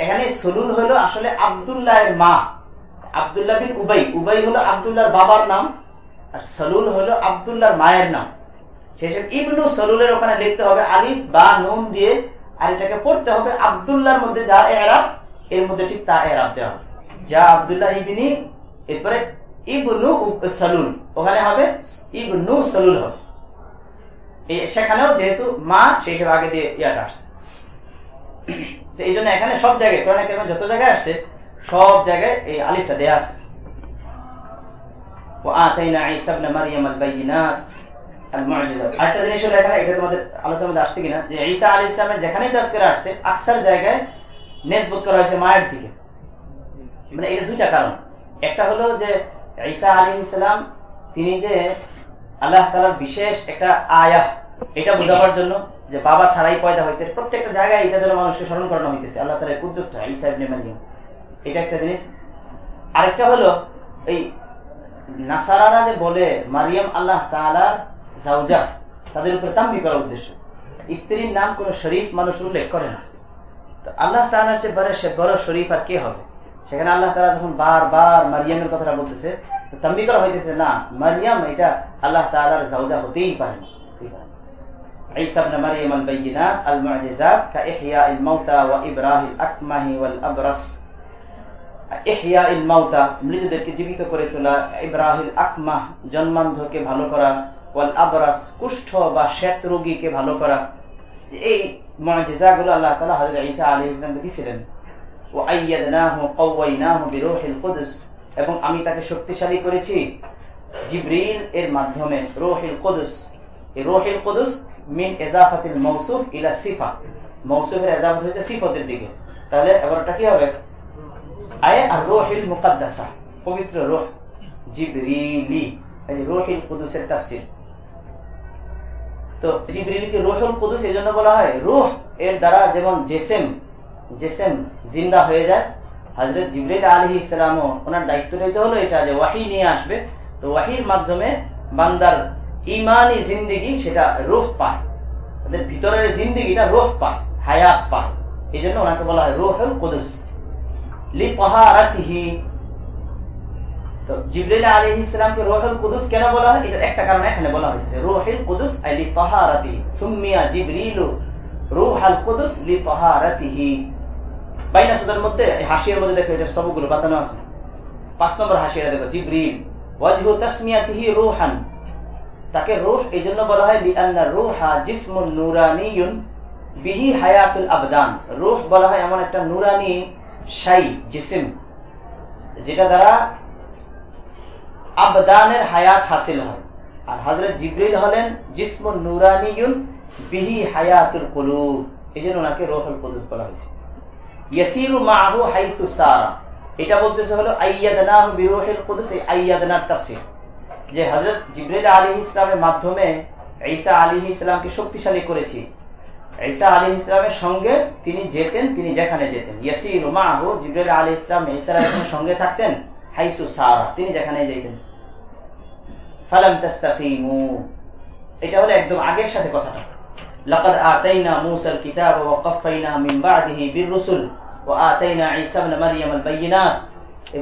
এখানে সলুল হলো আসলে আবদুল্লাহের মা। আবদুল্লাহ বিন উবাই উবাই হলো আবদুল্লাহর বাবার নাম, আর সলুল হলো আবদুল্লাহর মায়ের নাম। সেসব ইবনু সলুলের ওখানে লিখতে হবে আলিফ বা নুন দিয়ে আর এটাকে পড়তে হবে আবদুল্লাহর মধ্যে যা এরাব এর মধ্যে ঠিক তা এরাব দেওয়া হবে যা আবদুল্লাহ ইবিনি এরপরে ইবনু সলুল ওখানে হবে ইবনু সলুল হবে সেখানেও যেহেতু মা সেই হিসেবে আগে দিয়ে ইয়াটা আসছে তো এই জন্য এখানে সব জায়গায় কোরআন কেমন যত জায়গায় আসছে সব জায়গায় এই আলিফটা দেয়া আছে وآتينا عيسى ابن مريم البينات المعجزات মানে বিশেষ একটা আয়াহ, এটা বোঝাবার জন্য যে বাবা ছাড়াই পয়দা হয়েছে। প্রত্যেকটা জায়গায় এটা যেন মানুষকে স্মরণ করানো হইতেছে। আল্লাহ তালার উদ্যোগটা ঈসা ইবনে এটা একটা জিনিস। আরেকটা হলো এই নাসারারা যে বলে মারিয়াম আল্লাহ তাআলার জাউজা তাদের উপরে তাম্বি করার উদ্দেশ্য স্ত্রীর নাম কোন শরীফ মানুষ উল্লেখ করে না তো আল্লাহ তাআলার চেয়ে বড় সে বড় শরীফ আর কে হবে সেখানে আল্লাহ তাআলা যখন বারবার মারিয়ামের কথাটা বলতেছে তো তাম্বি করা হইতেছে না মারিয়াম এটা আল্লাহ তাআলার জাউজা হতেই পারে না عيسى ابن مريم البينات المعجزات كإحياء الموتى وإبراه الأكمه والأبرص إحياء الموتى মৃতদেরকে জীবিত করে তোলা ইব্রাহিল আকমাহ জন্মান্ধকে ভালো করা আবরাস, কুষ্ঠ বা শ্বেত রোগীকে ভালো করা। এই আল্লাহ তাআলা হযরত ঈসা বিরূহিল কুদস। এবং আমি তাকে শক্তিশালী করেছি জিবরিল এর মাধ্যমে, রূহিল কুদস। এই রূহিল কুদস মিন এজাফাতিল মৌসুফ ইলা সিফা। মৌসুফের এজাফত হয়েছে সিফতের দিকে। তাহলে এবারটা কি হবে? আয়ে আর রোহিল মুকাদ্দাসা, পবিত্র রোহ জিবরিলি। রোহিল কুদুসের তাফসীর। তো কুদুস এই জন্য বলা হয়। রুহ এর দ্বারা যেমন জেসেম জেসেম জিন্দা হয়ে যায় হজরত জিবরিল আলী ইসলামও ওনার দায়িত্ব রইতে হলো এটা যে ওয়াহি নিয়ে আসবে। তো ওয়াহির মাধ্যমে বান্দার ইমানি জিন্দিগি সেটা রোহ পায়। ভিতরের জিন্দিগিটা রোহ পায়, হায়াত পায়। এই জন্য ওনাকে বলা হয় রোহুল কুদুস। তো জিবরিল আলী ইসলামকে রোহুল কুদুস কেন বলা হয়? এটার একটা কারণ এখানে বলা হয়েছে। রোহিল কুদুস আইলি তাহারাতি সুম্মিয়া জিবরিলু রুহাল কুদুস লি বাইনা সুদের মধ্যে মধ্যে দেখো এটার সবগুলো বাতানো আছে। পাঁচ নম্বর হাসিয়া দেখো, জিবরিল, ওয়াজহু তাসমিয়াতিহি রুহান। তাকে রুহ এই জন্য বলা হয় লিআন্না রুহা জিসমুন নুরানিয়ুন বিহি হায়াতুল আবদান। রুহ বলা হয় এমন একটা নুরানি শাই, জিসিম, যেটা দ্বারা আবদানের হায়াত হাসিল হয়। আর হজরত জিবরিল হলেন জিসমুন নুরানিয়ুন বিহি হায়াতুল কুলুব। এই জন্য ওনাকে রোহুল কুদুস বলা হয়েছে। ইয়াসিরু মাহু হাইথু সারা। এটা বলতেছে হলো, আইয়াদনাহু বিরুহিল কুদুস, এই আইয়াদনার তাফসীর। যে হজরত জিবরিল আলী ইসলামের মাধ্যমে ঈসা আলী ইসলামকে শক্তিশালী করেছি। ঈসা আলী ইসলামের সঙ্গে তিনি যেতেন, তিনি যেখানে যেতেন। ইয়াসির মাহু, জিবরিল আলী ইসলাম ঈসা আলাইহিস সঙ্গে থাকতেন, হাইসু সারা, তিনি যেখানে যেতেন। ফালাম তাস্তাকিমু। এটা হলো একদম আগের সাথে কথাটা। লাকাদ আতাইনা মূসাল কিতাব ওয়া কাফাইনা মিন বাদিহি বির রুসুল ওয়া আতাইনা ঈসা ইবনে মারইয়াম আল বাইয়িনাত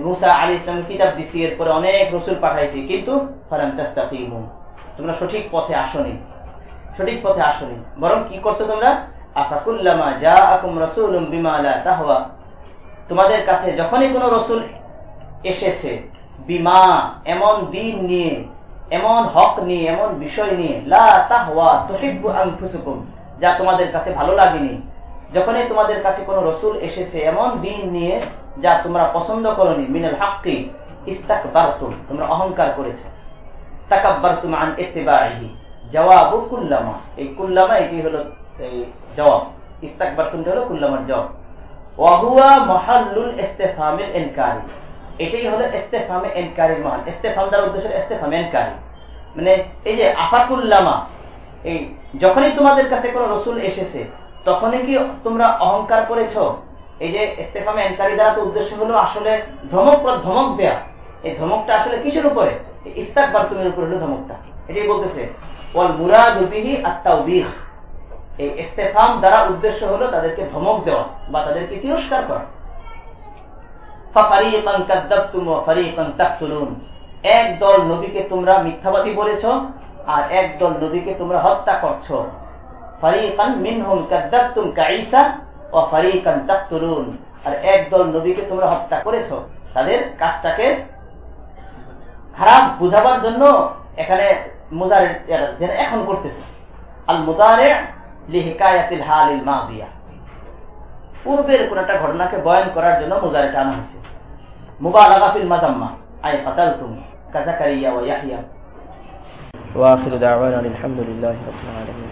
মুসা আলী ইসলাম কিতাব দিছি, এরপরে অনেক রসুল পাঠাইছি, কিন্তু ফালাম তাস্তাকিমু। তোমরা সঠিক পথে আসনি। সঠিক পথে আসনি। বরং কি করছ তোমরা? আফাকুল্লামা জাআকুম রাসূলুম বিমা লা তাহওয়া। তোমাদের কাছে যখনই কোনো রসুল এসেছে, বিমা, এমন দিন নিয়ে এমন হক নিয়ে, এমন বিষয় নিয়ে যা তোমাদের কাছে ভালো লাগেনি। যখনই তোমাদের কাছে কোনো রসুল এসেছে, এমন দিন নিয়ে যা তোমরা পছন্দ করনি, মিনাল হাক্কি ইস্তাক বারতুম তোমরা অহংকার করেছ। তাকাব্বারতুম আন ইত্তিবাইহি জবাব কুল্লামা। এই কুল্লামা, এটি হলো জবাব ইস্তাক বারতুমটা হলো কুল্লামার জবাব ওয়াহুয়া মহাল্লুল ইস্তেফামিল ইনকারি। এটাই হলো ইস্তেফামে ইনকারির মহান ইস্তেফাম দ্বারা উদ্দেশ্য ইস্তেফাম ইনকারি মানে এই যে আফাকুল্লামা, এই যখনই তোমাদের কাছে কোনো রসুল এসেছে, তখনই কি তোমরা অহংকার করেছ? এই যে ইস্তেফামে এনকারি দ্বারা তো উদ্দেশ্য হলো আসলে ধমক ধমক দেয়া। এই ধমকটা আসলে কিসের উপরে? ইস্তাক বার্তুমের উপরে হলো ধমকটা। এটাই বলতেছে, ওয়াল মুরাদিহি আত্মাউবিহ এই ইস্তেফাম দ্বারা উদ্দেশ্য হলো তাদেরকে ধমক দেওয়া বা তাদেরকে তিরস্কার করা। ফারিকান কাদ্দাবতুম ওয়া ফারিকান তাকতুলুন। এক দল নবীকে তোমরা মিথ্যাবাদী বলেছ আর এক দল নবীকে তোমরা হত্যা করছ। একদল করেছ। তাদের কাজটাকে খারাপ বুঝাবার জন্য এখানে মুজারের এখন করতেছো। আল মুদারে হালিল মাজিয়া। পূর্বের কোন একটা ঘটনাকে বয়ন করার জন্য মোজারে টানা হয়েছে। মুবালাগাফিল মাজাম্মা আয় পাতাল তুমি কাজাকারিয়া ও ইয়াহিয়া। ওয়া আখিরু দাওয়ানা আলহামদুলিল্লাহি রাব্বিল আলামিন।